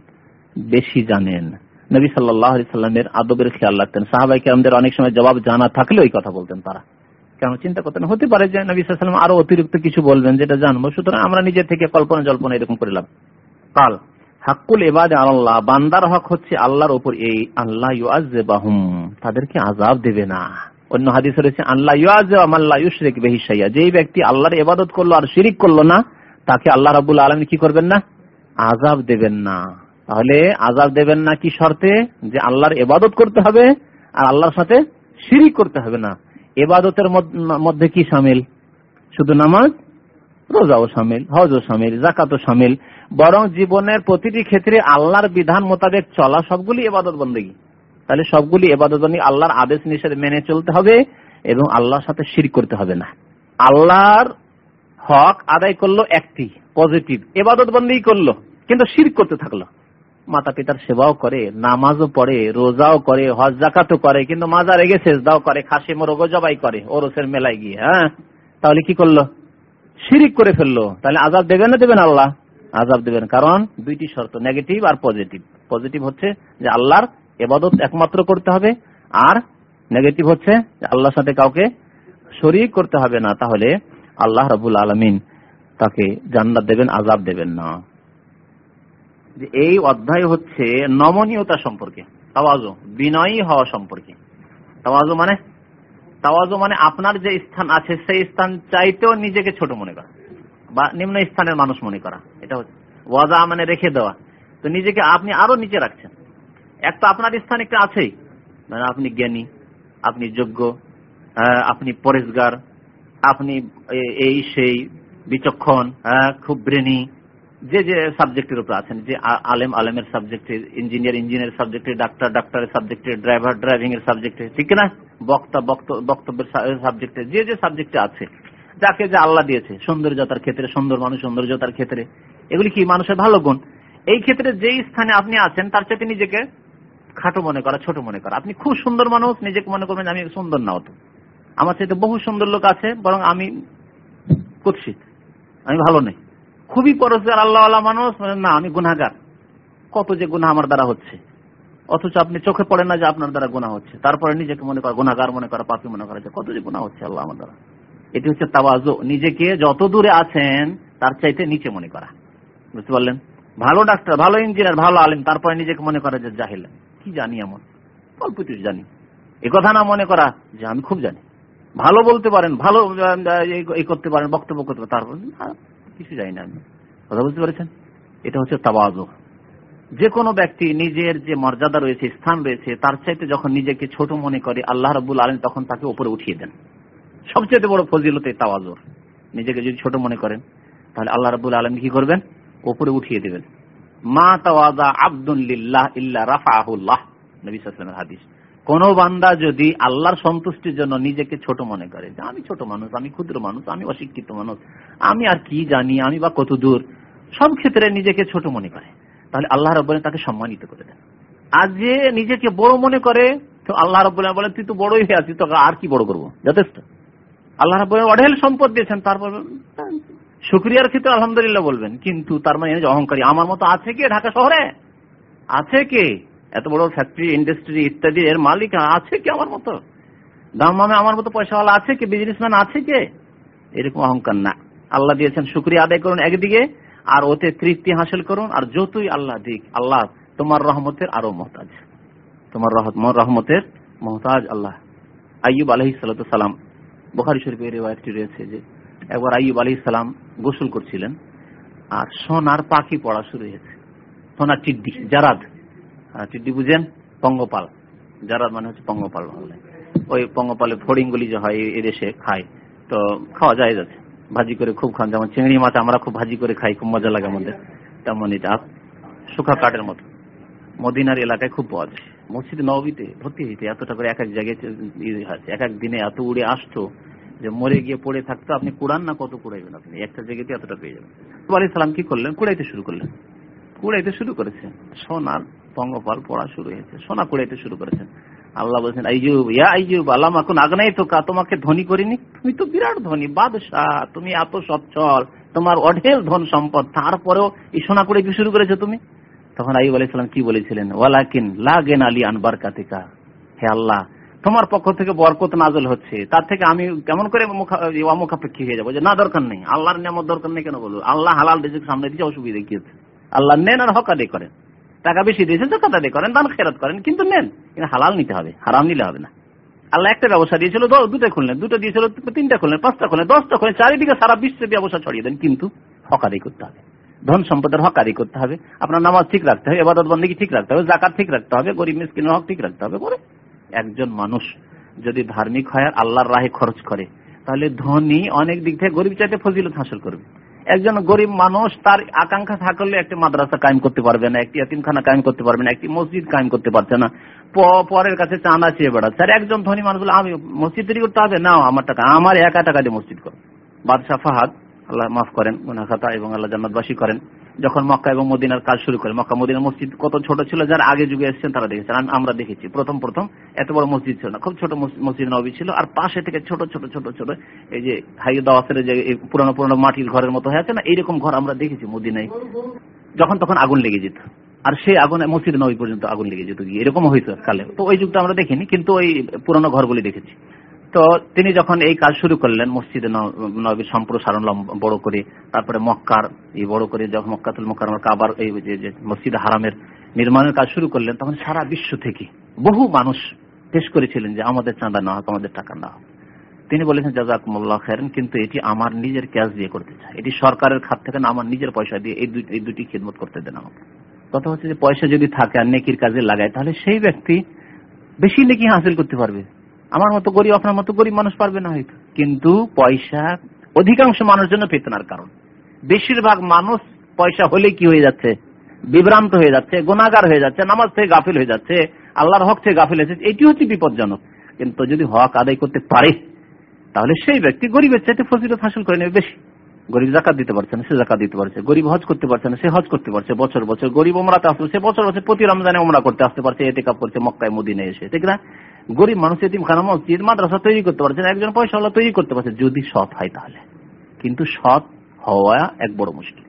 বেশি জানেন। নবী সাল্লাহ সাল্লামের আদবের খেয়াল রাখতেন। সাহাবাই কেরামদের অনেক সময় জবাব জানা থাকলে ওই কথা বলতেন তারা। কেন চিন্তা করতেন হতে পারে যে নবী সাল্লাম আরও অতিরিক্ত কিছু বলবেন যেটা জানব। সুতরাং আমরা নিজের থেকে কল্পনা জল্পনা এরকম করলাম কাল, হাক্কুল এবাদ আল্লাহ বান্দার হক হচ্ছে আল্লাহর ওপর এই আল্লাহ ইউআজবাহুম তাদেরকে আজাব দেবে না। অন্য হাদিস রয়েছে আল্লাহ ইউআজ্লাহ ইউশরিক বেহিসাইয়া যেই ব্যক্তি আল্লাহর ইবাদত করল আর শিরিক করল না, তাকে আল্লাহ রাবুল আলম কি করবেন না? আজাব দেবেন না। তাহলে আজাব দেবেন না কি শর্তে? যে আল্লাহর এবাদত করতে হবে আর আল্লাহর সাথে শিরিক করতে হবে না। এবাদতের মধ্যে কি সামিল? শুধু নামাজ? রোজাও সামিল, হজও সামিল জাকাতও সামিল। বরং জীবনের প্রতিটি ক্ষেত্রে আল্লাহর বিধান মোতাবেক চলা সবগুলি এবাদত বন্দেগি তাহলে সবগুলি এবাদত আল্লাহর আদেশ নিষেধ মেনে চলতে হবে এবং আল্লাহর সাথে শির করতে হবে না। আল্লাহর হক আদায় করল একটি, পজিটিভ। এবাদত বন্দি করল, কিন্তু শির করতে থাকল। মাতা পিতার সেবাও করে, নামাজও পড়ে, রোজাও করে, হজ জাকাতও করে, কিন্তু মাজার শেষ দাও করে, খাসি, মোরগ জবাই করে, ওরসের মেলায় গিয়ে হ্যাঁ? তাহলে কি করল? শিরিক করে ফেলল। তাহলে আজাব দেবেন না দেবেন আল্লাহ? আজাব দেবেন, কারণ দুইটি শর্ত নেগেটিভ আর পজিটিভ পজিটিভ হচ্ছে যে আল্লাহর এবাদত একমাত্র করতে হবে, আর নেগেটিভ হচ্ছে আল্লাহর সাথে কাউকে শরিক করতে হবে না। তাহলে আল্লাহ রবুল আলমিন তাকে জান্নাত দেবেন আজাব দেবেন না। যে এই অধ্যায় হচ্ছে নমনীয়তা সম্পর্কে, তাওয়াজো, বিনয়ী হওয়া সম্পর্কে। তাওয়াজো মানে? তাওয়াজো মানে আপনার যে স্থান আছে, সেই স্থান চাইতেও নিজেকে ছোট মনে করা বা নিম্ন স্থানের মানুষ মনে করা। এটা হচ্ছে ওয়াজা মানে রেখে দেওয়া। তো নিজেকে আপনি আরও নিচে রাখছেন। এক তো আপনার স্থান একটা আছেই। মানে আপনি জ্ঞানী, আপনি যোগ্য আপনি পরেশগার, আপনি এই সেই, বিচক্ষণ খুব ব্রেনি যে যে সাবজেক্টের উপর আছেন, যে আলেম, আলেমের সাবজেক্টে ইঞ্জিনিয়ার ইঞ্জিনিয়ার সাবজেক্টে ডাক্তার ডাক্তারের সাবজেক্টে ড্রাইভার ড্রাইভিং এর সাবজেক্টে ঠিক না? বক্তা বক্তব্যের সাবজেক্টে যে যে সাবজেক্টে আছে, যাকে যে আল্লাহ দিয়েছে, সৌন্দর্যতার ক্ষেত্রে, সুন্দর মানুষ, সৌন্দর্যতার ক্ষেত্রে, এগুলি কি মানুষের ভালো গুণ? এই ক্ষেত্রে যেই স্থানে আপনি আছেন, তার চাইতে নিজেকে খাটো মনে করা, ছোট মনে করা। আপনি খুব সুন্দর মানুষ, নিজেকে মনে করবেন আমি সুন্দর না হতো আমার চাইতে বহু সুন্দর লোক আছে, বরং আমি কুৎসিত, আমি ভালো নেই। খুবই পরস্কার আল্লাহ মানুষ না, আমি গুনাগার কত যে গুণা আমার দ্বারা হচ্ছে। অথচ আপনি চোখে পড়েন না যে আপনার দ্বারা গুণা হচ্ছে। তারপরে নিজেকে মনে করা গুনাগার মনে করা, পাপি মনে করা কত যে গুণা হচ্ছে আল্লাহ আমার দ্বারা। এটি হচ্ছে তাওয়াজো। নিজেকে যত দূরে আছেন, তার চাইতে নিচে মনে করা। বুঝতে পারলেন? ভালো ডাক্তার, ভালো ইঞ্জিনিয়ার, ভালো আলেম, তারপরে নিজেকে মনে করা যে জাহিল। কি জানি এমন? অল্প কিছু জানি। এ কথা না মনে করা, যে আমি খুব জানি। ভালো বলতে পারেন, ভালো এই করতে পারেন, বক্তব্য করতে পারেন, তারপর কিছু জানি না আমি। কথা বুঝতে পেরেছেন? এটা হচ্ছে তাবাজো যে কোনো ব্যক্তি নিজের যে মর্যাদা রয়েছে, স্থান রয়েছে, তার চাইতে যখন নিজেকে ছোট মনে করে, আল্লাহ রবুল আলম তখন তাকে উপরে উঠিয়ে দেন। সবচেয়ে বড় ফজিলত এই তাওয়াজুর নিজেকে যদি ছোট মনে করেন, তাহলে আল্লাহ রবুল আলম কি করবেন? উপরে উঠিয়ে দেবেন। মা তাওয়াজা আব্দুল্লাহ ইল্লা রাফাহুল্লাহ। নবী সাল্লামের হাদিস। কোন বান্দা যদি আল্লাহর সন্তুষ্টির জন্য নিজেকে ছোট মনে করে যে আমি ছোট মানুষ, আমি ক্ষুদ্র মানুষ, আমি অশিক্ষিত মানুষ, আমি আর কি জানি, আমি বা কত দূর, সব ক্ষেত্রে নিজেকে ছোট মনে করে। তাহলে আল্লাহ রব তাকে সম্মানিত করে দেন। আর যে নিজেকে বড় মনে করে, তো আল্লাহ রব বলেন, তুই তো বড়ই হয়ে আছিস, তোকে আর কি বড় করব? যথেষ্ট। আল্লাহ রব অঢেল সম্পদ দিয়েছেন, তারপর শুক্রিয়ার ক্ষেত্রে আলহামদুলিল্লাহ বলবেন, কিন্তু তার মানে অহংকারী, আমার মতো আছে কে ঢাকা শহরে? আছে কে? এত বড় ফ্যাক্টরি ইন্ডাস্ট্রি ইত্যাদি, এর মালিক আছে কি আমার মতো? দাম মামে আমার মতো পয়সাওয়ালা আছে কি? বিজনেসম্যান আছে কে? এরকম অহংকার না। আল্লাহ দিয়েছেন, শুক্রিয়া আদায় করুন একদিকে, আর ওতে তৃপ্তি হাসিল করুন, আর যতই আল্লাহ দিক আল্লাহ তোমার রহমতের আরও মহতাজ। তোমার রহমতের মহতাজ আল্লাহ। আইয়ুব আলহি সালাম, বোখারি শরীফের রেওয়ায়তটি রয়েছে যে, একবার আইয়ুব আলহি সালাম গোসল করছিলেন, আর সোনার পাখি পড়া শুরু হয়েছে। সোনার টিড্ডি জারাদ টিড্ডি বুঝেন? পঙ্গপাল। জারাদ মানে হচ্ছে পঙ্গপাল বাংলায়। ওই পঙ্গপালের ফড়িং গুলি যে হয় এদেশে খায়। তো খাওয়া যায় যাচ্ছে। ভাজি করে খুব খান। যেমন চিংড়ি মাছ আমরা খুব ভাজি করে খাই, খুব মজা লাগে আমাদের। তেমন এটা। শুকা কাঠের মতো। মদিনার এলাকায় খুব পাওয়া যায়। মসজিদ নবীতে ভর্তি হইতে এতটা করে এক এক জায়গায় এক এক দিনে এত উড়ে আসতো যে মরে গিয়ে পড়ে থাকতো। আপনি কুড়ান না কত কুড়াইবেন আপনি? একটা জায়গাতে এতটা পেয়ে যাবেন। আলী সালাম কি করলেন? কুড়াইতে শুরু করলেন। কুড়াইতে শুরু করেছে। সোনার পঙ্গপাল পড়া শুরু হয়েছে, সোনা কুড়াইতে শুরু করেছেন। আল্লাহ বলছেন আইজুব ইয়া আইজুব আল্লাহ এখন আগনাই তো কা তোমাকে ধনী করিনি? তুমি তো বিরাট ধনী, বাদশাহ, তুমি এত সচ্ছল, তোমার অঢেল ধন সম্পদ, তারপরেও এই সোনা করে কি শুরু করেছ তুমি? তখন আইব আলাইসালাম কি বলেছিলেন? ওয়ালাকিন লাগেন আলী আনবার কাতিকা হে আল্লাহ, তোমার পক্ষ থেকে বরকত নাজল হচ্ছে। তার থেকে আমি কেমন করে অমুখাপেক্ষী হয়ে যাব? যে না, দরকার নেই। আল্লাহর নিয়ামত দরকার নেই কেন বলব? আল্লাহ হালাল রেজেক সামনে দিচ্ছে অসুবিধা কি আল্লাহ নেন আর হক আদায় করেন। টাকা বেশি দিয়েছেন জাকাত আদায় করেন, দান খেরাত করেন, কিন্তু নেন। কিন্তু হালাল নিতে হবে, হারাম নিলে হবে না। আল্লাহ একটা ব্যবসা দিয়েছিল দুটো খুললেন, দুটো দিয়েছিল, তিনটা খুললেন, পাঁচটা খুললেন, দশটা খুললেন, চারিদিকে সারা বিশ্বের ব্যবসা ছড়িয়ে দেন, কিন্তু হক আদায় করতে হবে। ধন সম্পদের হক আদায় করতে হবে, আপনার নামাজ ঠিক রাখতে হবে, এবাদত বন্দী ঠিক রাখতে হবে, জাকাত ঠিক রাখতে হবে, গরিব মিসকিনের হক ঠিক রাখতে হবে, করে একজন মানুষ যদি ধার্মিক হয় আর আল্লাহর রাহে খরচ করে, তাহলে ধনী অনেক দিক থেকে গরিব চাইতে ফজিলত হাসিল করবে। একজন গরিব মানুষ, তার আকাঙ্ক্ষা থাকলে একটি মাদ্রাসা কায়েম করতে পারবে না, একটি এতিমখানা কায়েম করতে পারবে না, একটি মসজিদ কায়েম করতে পারছে না। পরের কাছে চাঁদা চেয়ে বেড়াচ্ছে। আর একজন ধনী মানুষ আমি মসজিদ তৈরি করতে হবে? না আমার টাকা, আমার একা টাকা দিয়ে মসজিদ করো। বাদশাহ ফাহাদ, আল্লাহ মাফ করেন গুনাখাতা এবং আল্লাহ জান্নাতবাসী করেন। যখন মক্কা এবং মদিনার কাজ শুরু করে, মক্কা মদিনার মসজিদ কত ছোট ছিল, যারা আগে যুগে এসেছেন তারা দেখেছেন আমরা দেখেছি। প্রথম প্রথম এত বড় মসজিদ ছিল না, খুব ছোট মসজিদ নবী ছিল, আর পাশে থেকে ছোট ছোট ছোট ছোট এই যে হাই দাওয়াসের যে পুরোনো পুরোনো মাটির ঘরের মতো হয়ে আছে না, এইরকম ঘর আমরা দেখেছি মদিনায়। যখন তখন আগুন লেগে যেত, আর সেই আগুন মসজিদ নবী পর্যন্ত আগুন লেগে যেত এরকম হয়েছে কালে। তো ওই যুগটা আমরা দেখিনি, কিন্তু ওই পুরোনো ঘরগুলি দেখেছি। তো তিনি যখন এই কাজ শুরু করলেন, মসজিদে নবীর সম্প্রসারণ বড় করে, তারপরে মক্কার এই বড় করে যখন মক্কাতুল মক্কার কাবার এই যে মসজিদ হারামের নির্মাণের কাজ শুরু করলেন, তখন সারা বিশ্ব থেকে বহু মানুষ পেশ করেছিলেন যে আমাদের চাঁদা না হোক, আমাদের টাকা না হোক। তিনি বলেছেন, জাজাকুমুল্লাহ খেরেন কিন্তু এটি আমার নিজের ক্যাশ দিয়ে করতে চাই। এটি সরকারের খাত থেকে না, আমার নিজের পয়সা দিয়ে এই দুটি খিদমত করতে দেন আমাকে। কথা হচ্ছে যে, পয়সা যদি থাকে আর নেকির কাজে লাগায়, তাহলে সেই ব্যক্তি বেশি নেকি হাসিল করতে পারবে। আমার মতো গরিব, আপনার মতো গরিব মানুষ পারবে না হয়তো। কিন্তু পয়সা অধিকাংশ মানুষের জন্য ফেতনার কারণ। বেশিরভাগ মানুষ পয়সা হলে কি হয়ে যাচ্ছে? বিভ্রান্ত হয়ে যাচ্ছে গোনাগার হয়ে যাচ্ছে, নামাজ থেকে গাফিল হয়ে যাচ্ছে, আল্লাহর হক থেকে গাফিল হয়েছে এটি হচ্ছে বিপজ্জনক। কিন্তু যদি হক আদায় করতে পারে, তাহলে সেই ব্যক্তি গরিবের চাইতে ফজিলত হাসিল করে নেবে বেশি। গরিব জাকাত দিতে পারছে না, সে জাকাত দিতে পারছে। গরিব হজ করতে পারছে না, সে হজ করতে পারছে, বছর বছর। গরিব ওমরাতে আসছে সে বছর বছর প্রতি রমজানে ওমরা করতে আসতে পারছে এতে কাপ করছে, মক্কায় মদিনে এসে। ঠিক না? গরিব মানুষ খানা মসজিদ, মাদ্রাসা তৈরি করতে পারছে না, একজন পয়সা হলো তৈরি করতে পারছে, যদি সৎ হয় তাহলে। কিন্তু সৎ হওয়া এক বড় মুশকিল।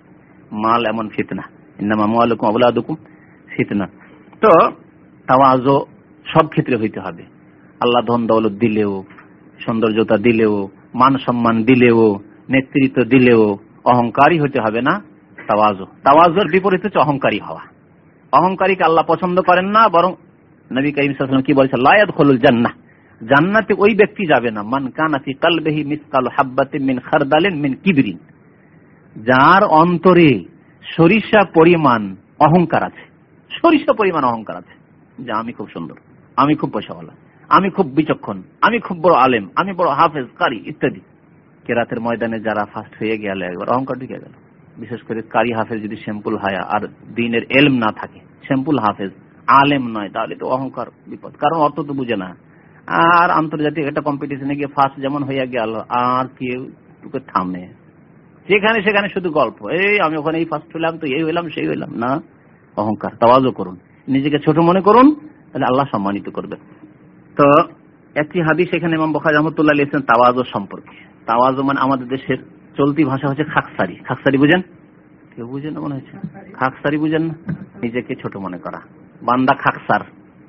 মাল এমন ফিতনা। ইন্নামা মুআলুকুম আবলাদুকুম ফিতনা। তো তাওয়াজও সব ক্ষেত্রে হইতে হবে। আল্লাহ ধন দৌলত দিলেও, সৌন্দর্যতা দিলেও মান সম্মান দিলেও নেতৃত্ব দিলেও অহংকারী হতে হবে না, তাওয়াজো। তাওয়াজোর বিপরীত হচ্ছে অহংকারী হওয়া। অহংকারীকে আল্লাহ পছন্দ করেন না, বরং নবী করিম কি বলছে লায়াত খলুল জান্না জান্নাতে ওই ব্যক্তি যাবে না। মান কানাতি কালবেহি মিসকাল হাব্বাতি মিন খারদালিন মিন কিবরিন। যার অন্তরে সরিষা পরিমাণ অহংকার আছে। সরিষা পরিমাণ অহংকার আছে। যে আমি খুব সুন্দর, আমি খুব পয়সাওয়ালা আমি খুব বিচক্ষণ, আমি খুব বড় আলেম, আমি বড় হাফেজ, কারি ইত্যাদি। কেরাতের ময়দানে যারা ফার্স্ট হয়ে গেল, একবার অহংকার ঢুকে গেল। বিশেষ করে কারি হাফেজ যদি শ্যাম্পুল হায়া আর দিনের এলম না থাকে, শ্যাম্পুল হাফেজ আলেম নয়, তাহলে তো অহংকার বিপদ। কারণ অর্থ তো বুঝে না। আর আন্তর্জাতিক একটা কম্পিটিশনে গিয়ে ফার্স্ট যেমন হইয়া গেল, আর কেউ তোকে থামে। যেখানে সেখানে শুধু গল্প, এই আমি ওখানে এই ফার্স্ট হইলাম তো, এই হইলাম, সেই হইলাম। না, অহংকার। তাওয়াজও করুন। নিজেকে ছোট মনে করুন, তাহলে আল্লাহ সম্মানিত করবে তো একটি হাদিস এখানে ইমাম বখার রহমতুল্লাহ লিখছেন তাওয়াজ সম্পর্কে। তাওয়াজ মানে আমাদের দেশের চলতি ভাষা হচ্ছে খাকসারি। খাকসারি বুঝেন? কেউ বুঝেন না মনে হচ্ছে? খাকসারি বুঝেন না? নিজেকে ছোট মনে করা। বান্দা খাকসার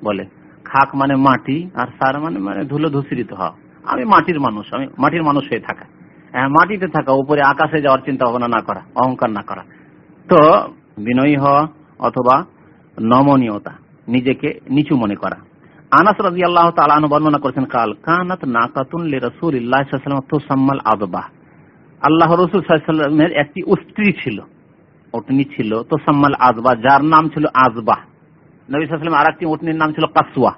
বলে। খাক মানে মাটি, আর সার মানে মানে ধুলো ধূসরিত হওয়া। আমি মাটির মানুষ, আমি মাটির মানুষ হয়ে থাকা। হ্যাঁ মাটিতে থাকা, উপরে আকাশে যাওয়ার চিন্তা ভাবনা না করা, অহংকার না করা। তো বিনয়ী হওয়া অথবা নমনীয়তা, নিজেকে নিচু মনে করা। আনাস রাজি আল্লাহ তালু বর্ণনা করেছেন, কাল কানাত নাকাতুন রসুল তোসাম্মাল আদবাহ আল্লাহ রসুল সাল্লামের একটি স্ত্রী ছিল ওটনি ছিল তোসাম্মাল আজবা যার নাম ছিল আজবাহ নবী সাল্লাম আর একটি উটনির নাম ছিল কাসুয়া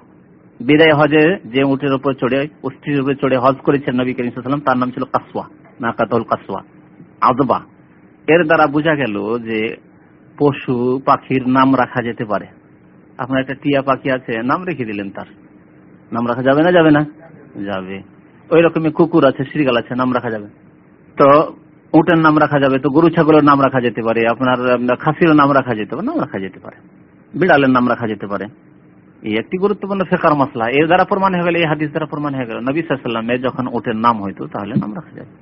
বিদায় হজে যে উটের উপর চড়ে স্ত্রীর উপরে চড়ে হজ করেছেন নবী করিম সাল্লাম তার নাম ছিল কাসুয়া নাকাতুল কাসুয়া আজবা এর দ্বারা বোঝা গেল যে পশু পাখির নাম রাখা যেতে পারে। আপনার একটা টিয়া পাখি আছে, নাম রেখে দিলেন তার। নাম রাখা যাবে না যাবে না? যাবে। ওই রকমই কুকুর আছে শ্রীগাল আছে, নাম রাখা যাবে। তো উটের নাম রাখা যাবে, তো গরু, ছাগলের নাম রাখা যেতে পারে, আপনার খাসির নাম রাখা যেতে পারে, নাম রাখা যেতে পারে। বিড়ালের নাম রাখা যেতে পারে। এই একটি গুরুত্বপূর্ণ ফেকার মশলা, এর দ্বারা প্রমাণ হয়ে গেল, এই হাদিস দ্বারা প্রমাণ হয়ে গেল। নবী সাল্লামের যখন উটের নাম হইতো, তাহলে নাম রাখা যাবে।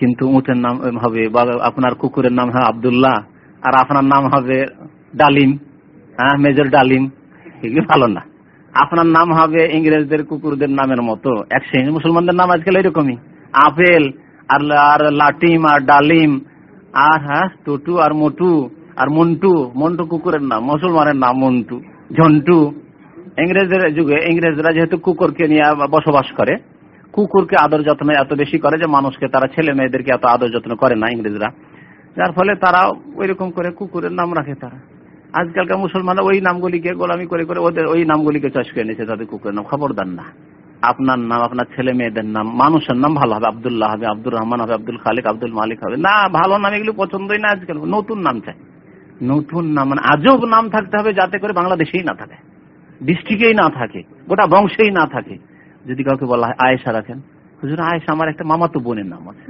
কিন্তু উটের নাম হবে বা আপনার কুকুরের নাম হবে আবদুল্লাহ, আর আপনার নাম হবে ডালিম। হ্যাঁ মেজর ডালিম, এগুলি ভালো না। আপনার নাম হবে ইংরেজদের কুকুরদের নামের মতো। এক শ্রেণি মুসলমানদের নাম আজকাল এরকমই। আপেল, আর আর লাটিম, আর ডালিম, আর হ্যাঁ টুটু, আর মোটু, আর মন্টু। মন্টু কুকুরের নাম, মুসলমানের নাম মন্টু। ঝন্টু। ইংরেজদের যুগে, ইংরেজরা যেহেতু কুকুরকে নিয়ে বসবাস করে, কুকুরকে আদর যত্ন এত বেশি করে যে মানুষকে তারা ছেলে মেয়েদেরকে এত আদর যত্ন করে না ইংরেজরা। যার ফলে তারা ওই রকম করে কুকুরের নাম রাখে তারা। আজকালকার মুসলমানরা ওই নামগুলিকে গোলামি করে করে ওদের ওই নামগুলিকে চয়েস করে নিয়েছে, তাদের কুকুরের নাম খবরদার না। আপনার নাম, আপনার ছেলে মেয়েদের নাম, মানুষের নাম ভালো হবে, আবদুল্লাহ হবে, আব্দুর রহমান হবে, আব্দুল খালিক, আব্দুল মালিক হবে। না, ভালো নাম এগুলো পছন্দই না আজকাল, নতুন নাম চাই। নতুন নাম মানে আজব নাম থাকতে হবে যাতে করে বাংলাদেশেই না থাকে, ডিস্ট্রিক্টেই না থাকে, গোটা বংশেই না থাকে। যদি কাউকে বলা হয় আয়েশা রাখেন, হুজুর আয়েশা আমার একটা মামাতো বোনের নাম আছে।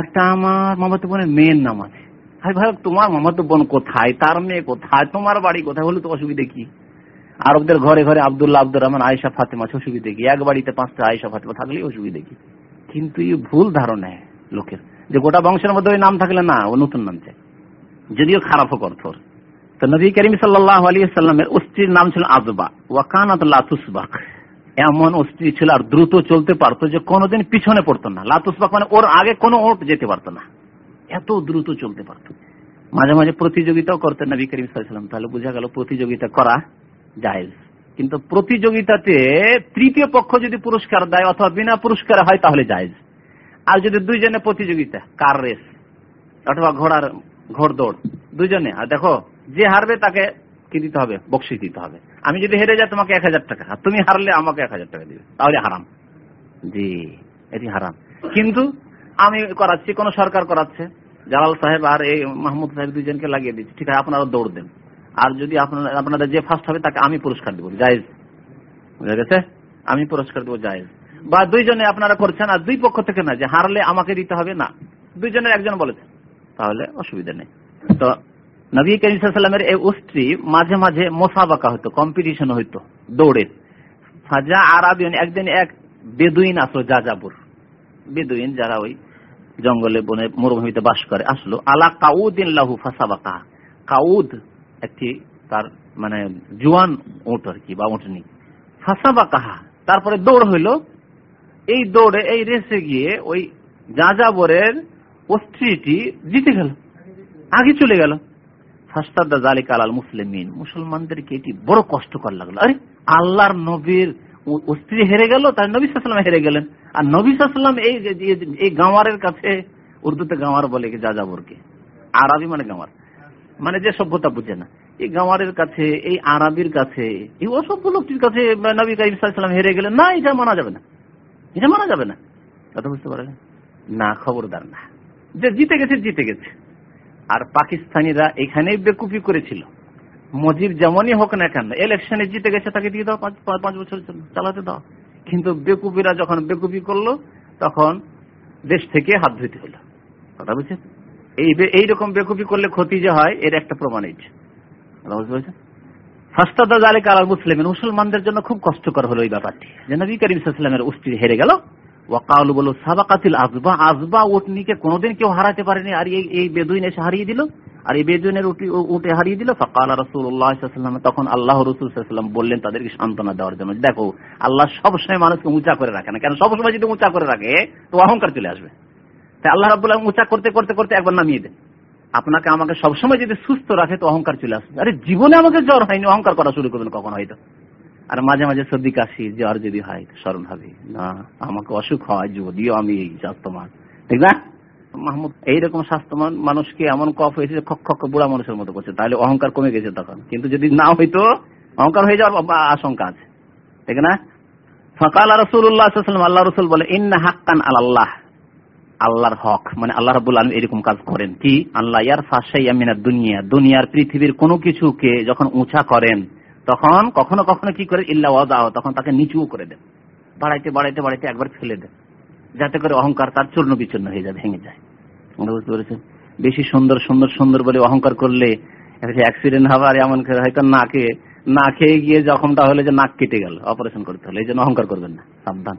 একটা আমার মামাতো বোনের মেয়ের নাম আছে। ভাই ভাই, তোমার মামাতো বোন কোথায়? তার মেয়ে কোথায়? তোমার বাড়ি কোথায়? হলে তো অসুবিধে কি? আরবদের ঘরে ঘরে আবদুল্লাহ, আব্দুর রহমান আয়সা ফাতেমা অসুবিধে কি? এক বাড়িতে পাঁচটা আয়সা ফাতেমা থাকলেই অসুবিধে কি? কিন্তু এই ভুল ধারণা লোকের, যে গোটা বংশের মধ্যে ওই নাম থাকলে না, ও নতুন নাম চাই যদিও খারাপ হোক অর্থ। তো নবী করিম সাল্লাহ আলী সাল্লামের স্ত্রীর নাম ছিল আজবা। ওয়াকানাত লাতুসবাক এমন অস্থির ছিল আর দ্রুত চলতে পারতো যে কোনোদিন পিছনে পড়তো না। লাতুসবাক মানে ওর আগে কোনো ওট যেতে পারতো না। এত দ্রুত চলতে পারতো। মাঝে মাঝে প্রতিযোগিতাও করতেন নবী করিম সাল্লাম তাহলে বোঝা গেল প্রতিযোগিতা করা জায়েজ। কিন্তু প্রতিযোগিতাতে তৃতীয় পক্ষ যদি পুরস্কার দেয় অথবা বিনা পুরস্কার হয়, তাহলে জায়েজ। আর যদি দুইজনে প্রতিযোগিতা, কার রেস? অথবা ঘোড়ার ঘোড় দৌড় দুইজনে। আর দেখো, যে হারবে তাকে কি দিতে হবে? বকশিস দিতে হবে। আমি যদি হেরে যাই, তোমাকে এক হাজার টাকা। তুমি হারলে আমাকে এক হাজার টাকা দিবে। তাহলে হারাম। জি, এটি হারাম। কিন্তু আমি করাচ্ছি, কোন সরকার করাচ্ছে। জালাল সাহেব আর এই মাহমুদ সাহেব দুইজনকে লাগিয়ে দিচ্ছি ঠিক আছে আপনারা দৌড় দেন। আর যদি আপনারা আপনাদের যে ফার্স্ট হবে, তাকে আমি পুরস্কার দেবো। জায়েজ। বুঝা গেছে? আমি পুরস্কার দেবো জায়েজ। বা দুইজনে আপনারা করছেন, আর দুই পক্ষ থেকে না, যে হারলে আমাকে দিতে হবে, না। দুইজনের একজন বলেছেন তাহলে অসুবিধা নেই। তো নবী করিমের এই উস্ত্রী মাঝে মাঝে মোসাবাকা হতো কম্পিটিশন হইতো দৌড়ের সাজা আরবি একদিন এক বেদুইন আসলো, যাযাবুর। বেদুইন যারা ওই জঙ্গলে বনে মরুভূমিতে বাস করে, আসলো। আলা কাউদিন লাহু ফাসাবাকা। কাউদ একটি তার মানে জুয়ান উঁট আর কি, বা উঁটনি ফাসাবাকাহা। তারপরে দৌড় হইল। এই দৌড়ে, এই রেসে গিয়ে ওই যাযাবরের স্ত্রীটি জিতে গেল। আগে চলে গেল। ফাস্তাদা জালিক আলাল মুসলিমিন। মুসলমানদেরকে এটি বড় কষ্টকর লাগল। আরে, আল্লাহর নবীর স্ত্রী হেরে গেল, তার নবী সাল্লাম হেরে গেলেন। আর নবী সাল্লাম এই এই গাঁওয়ারের কাছে উর্দুতে গাঁওয়ার বলে যাযাবরকে। আরবি মানে গাঁওয়ার। মানে যে সভ্যতা বুঝে না। এই গাঁওয়ারের কাছে, এই আরবির কাছে, এই অসভ্য লোকটির কাছে নবী কাইম সাল্লাম হেরে গেলেন। না, এটা মানা যাবে না। এটা মানা যাবে না। কথা বুঝতে পারলেন? না, খবরদার না। যে জিতে গেছে জিতে গেছে। আর পাকিস্তানিরা এখানেই বেকুপি করেছিল। মজির যেমনই হোক না কেন ইলেকশনে জিতে গেছে তাকে দিয়ে দাও, পাঁচ জন্য চালাতে দাও। কিন্তু বেকুপিরা যখন বেকুপি করল, তখন দেশ থেকে হাত ধুইতে হলো। কথা বুঝছেন? এই এইরকম বেকুপি করলে ক্ষতি যে হয়, এর একটা প্রমাণ এই বুঝতে পারছেন? ফাস্তাদা মুসলিমিন মুসলমানদের জন্য খুব কষ্টকর হলো এই ব্যাপারটি। যে নবী করিম উস্তি হেরে গেল। সাবাকাতিল উটনিকে কোনোদিন কেউ হারাতে পারেনি। আর এই বেদুইন এসে হারিয়ে দিল। আর এই বেদুইনের উঠে হারিয়ে দিল। তখন আল্লাহ বললেন, তাদেরকে সান্ত্বনা দেওয়ার জন্য। দেখো, আল্লাহ সবসময় মানুষকে উঁচা করে রাখে না। কেন? সবসময় যদি উঁচা করে রাখে, তো অহংকার চলে আসবে। তাই আল্লাহ রাবুল্লাহ উঁচা করতে করতে করতে একবার নামিয়ে দেন। আপনাকে, আমাকে সবসময় যদি সুস্থ রাখে, তো অহংকার চলে আসবে। আরে, জীবনে আমাকে জ্বর হয়নি, অহংকার করা শুরু করবেন কখন হয়তো? আর মাঝে মাঝে সর্দি কাশি, জ্বর যদি হয়, স্মরণ হবে। না, আমাকে অসুখ হয়, যদিও আমি এই স্বাস্থ্যমান ঠিক না মাহমুদ, এইরকম স্বাস্থ্যমান মানুষকে এমন কফ হয়েছে খক খক বুড়া মানুষের মতো করছে। তাহলে অহংকার কমে গেছে তখন। কিন্তু যদি না হইতো, অহংকার হয়ে যাওয়ার আশঙ্কা আছে। ঠিক না? ফকাল রসুল্লাহ আল্লাহ রসুল বলে, ইন্না হাক্কান আল্লাহ আল্লাহর হক মানে আল্লাহ রাবুল আলম এরকম কাজ করেন। কি? আল্লাহ ইয়ার ফাঁসাইয়ামিনা দুনিয়া। দুনিয়ার পৃথিবীর কোনো কিছুকে যখন উঁচা করেন তখন কখনো কখনো কি করে? ইল্লা ওয়াদাও তখন তাকে নিচুও করে দেন। বাড়াইতে বাড়াইতে বাড়াইতে একবার ফেলে দেন। যাতে করে অহংকার তার চূর্ণ বিচূর্ণ হয়ে যায়, ভেঙে যায়। বুঝতে পেরেছেন? বেশি সুন্দর সুন্দর সুন্দর বলে অহংকার করলে অ্যাক্সিডেন্ট হবে আর এমন হয়তো নাকে, না খেয়ে গিয়ে জখমটা হলে যে নাক কেটে গেল অপারেশন করতে হলে। এই জন্য অহংকার করবেন না, সাবধান।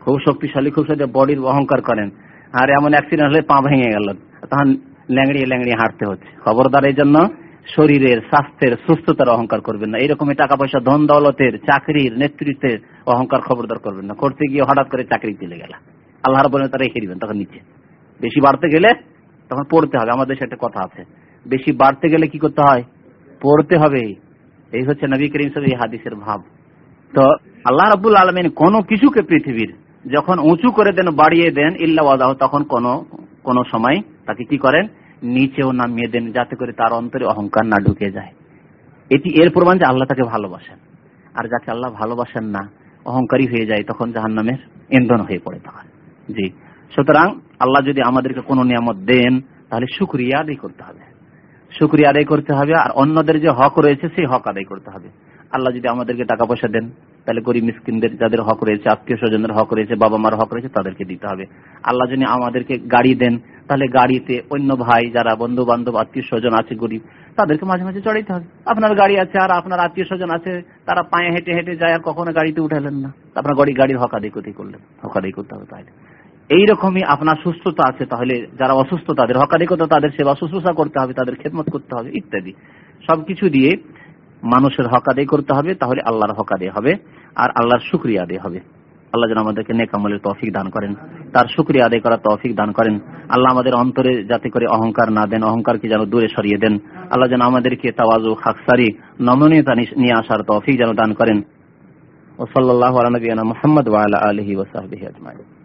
খুব শক্তিশালী, খুব সাথে বডির অহংকার করেন। আর এমন অ্যাক্সিডেন্ট হলে পা ভেঙে গেল, তখন ল্যাংড়িয়ে ল্যাংড়িয়ে হাঁটতে হচ্ছে। খবরদার এই জন্য শরীরের স্বাস্থ্যের সুস্থতার অহংকার করবেন না। এরকমই টাকা পয়সা ধন দৌলতের, চাকরির নেতৃত্বের অহংকার খবরদার করবেন না। করতে গিয়ে হঠাৎ করে চাকরি চলে গেল। আল্লাহর বলে তারা রেখে দিবেন তখন নিচে। বেশি বাড়তে গেলে তখন পড়তে হবে। আমাদের সাথে কথা আছে। বেশি বাড়তে গেলে কি করতে হয়? পড়তে হবে। এই হচ্ছে নবী করিম সাহেব এই হাদিসের ভাব। তো আল্লাহ রাবুল আলমিন কোন কিছুকে পৃথিবীর যখন উঁচু করে দেন, বাড়িয়ে দেন, ইল্লা তখন কোন কোন সময় তাকে কি করেন? নিচেও নামিয়ে দেন যাতে করে তার অন্তরে অহংকার না ঢুকে যায়। এটি এর প্রমাণ যে আল্লাহ তাকে ভালোবাসেন। আর যাকে আল্লাহ ভালোবাসেন না, অহংকারী হয়ে যায়, তখন জাহান নামের ইন্ধন হয়ে পড়ে তখন। জি। সুতরাং আল্লাহ যদি আমাদেরকে কোনো নিয়ামত দেন, তাহলে শুক্রিয়া আদায় করতে হবে। শুক্রিয়া আদায় করতে হবে, আর অন্যদের যে হক রয়েছে, সেই হক আদায় করতে হবে। আল্লাহ যদি আমাদেরকে টাকা পয়সা দেন তাহলে গরিব মিসকিনদের যাদের হক রয়েছে, আত্মীয় স্বজনের হক রয়েছে, বাবা মার হক রয়েছে, তাদেরকে দিতে হবে। আল্লাহ যদি আমাদেরকে গাড়ি দেন, তাহলে গাড়িতে অন্য ভাই, যারা বন্ধু বান্ধব আত্মীয় স্বজন আছে, গরিব, তাদেরকে মাঝে মাঝে চড়াইতে হবে। আপনার গাড়ি আছে আর আপনার আত্মীয় স্বজন আছে, তারা পায়ে হেঁটে হেঁটে যায় আর কখনো গাড়িতে উঠালেন না। আপনার গাড়ি, গাড়ির হক আদায় করতে করলেন হক আদায় করতে হবে তাহলে। এইরকমই আপনার সুস্থতা আছে, তাহলে যারা অসুস্থ, তাদের হকারিকতা তাদের সেবা শুশ্রূষা করতে হবে, তাদের খেদমত করতে হবে, ইত্যাদি। সবকিছু দিয়ে মানুষের হক আদায় করতে হবে, তাহলে আল্লাহর হক আদায় হবে। আর আল্লাহর শুক্রিয়া আদায় হবে। আল্লাহ যেন আমাদেরকে নেকামলের তৌফিক দান করেন। তার শুক্রিয়া আদায় করার তৌফিক দান করেন। আল্লাহ আমাদের অন্তরে যাতে করে অহংকার না দেন, অহংকারকে যেন দূরে সরিয়ে দেন। আল্লাহ যেন আমাদেরকে তাওয়াজু, খাকসারি, নমনীয়তা নিয়ে আসার তৌফিক যেন দান করেন। ও সাল্লাহ আলনবীনা মোহাম্মদ ওয়ালা আলহি ওসাহি আজমাইন।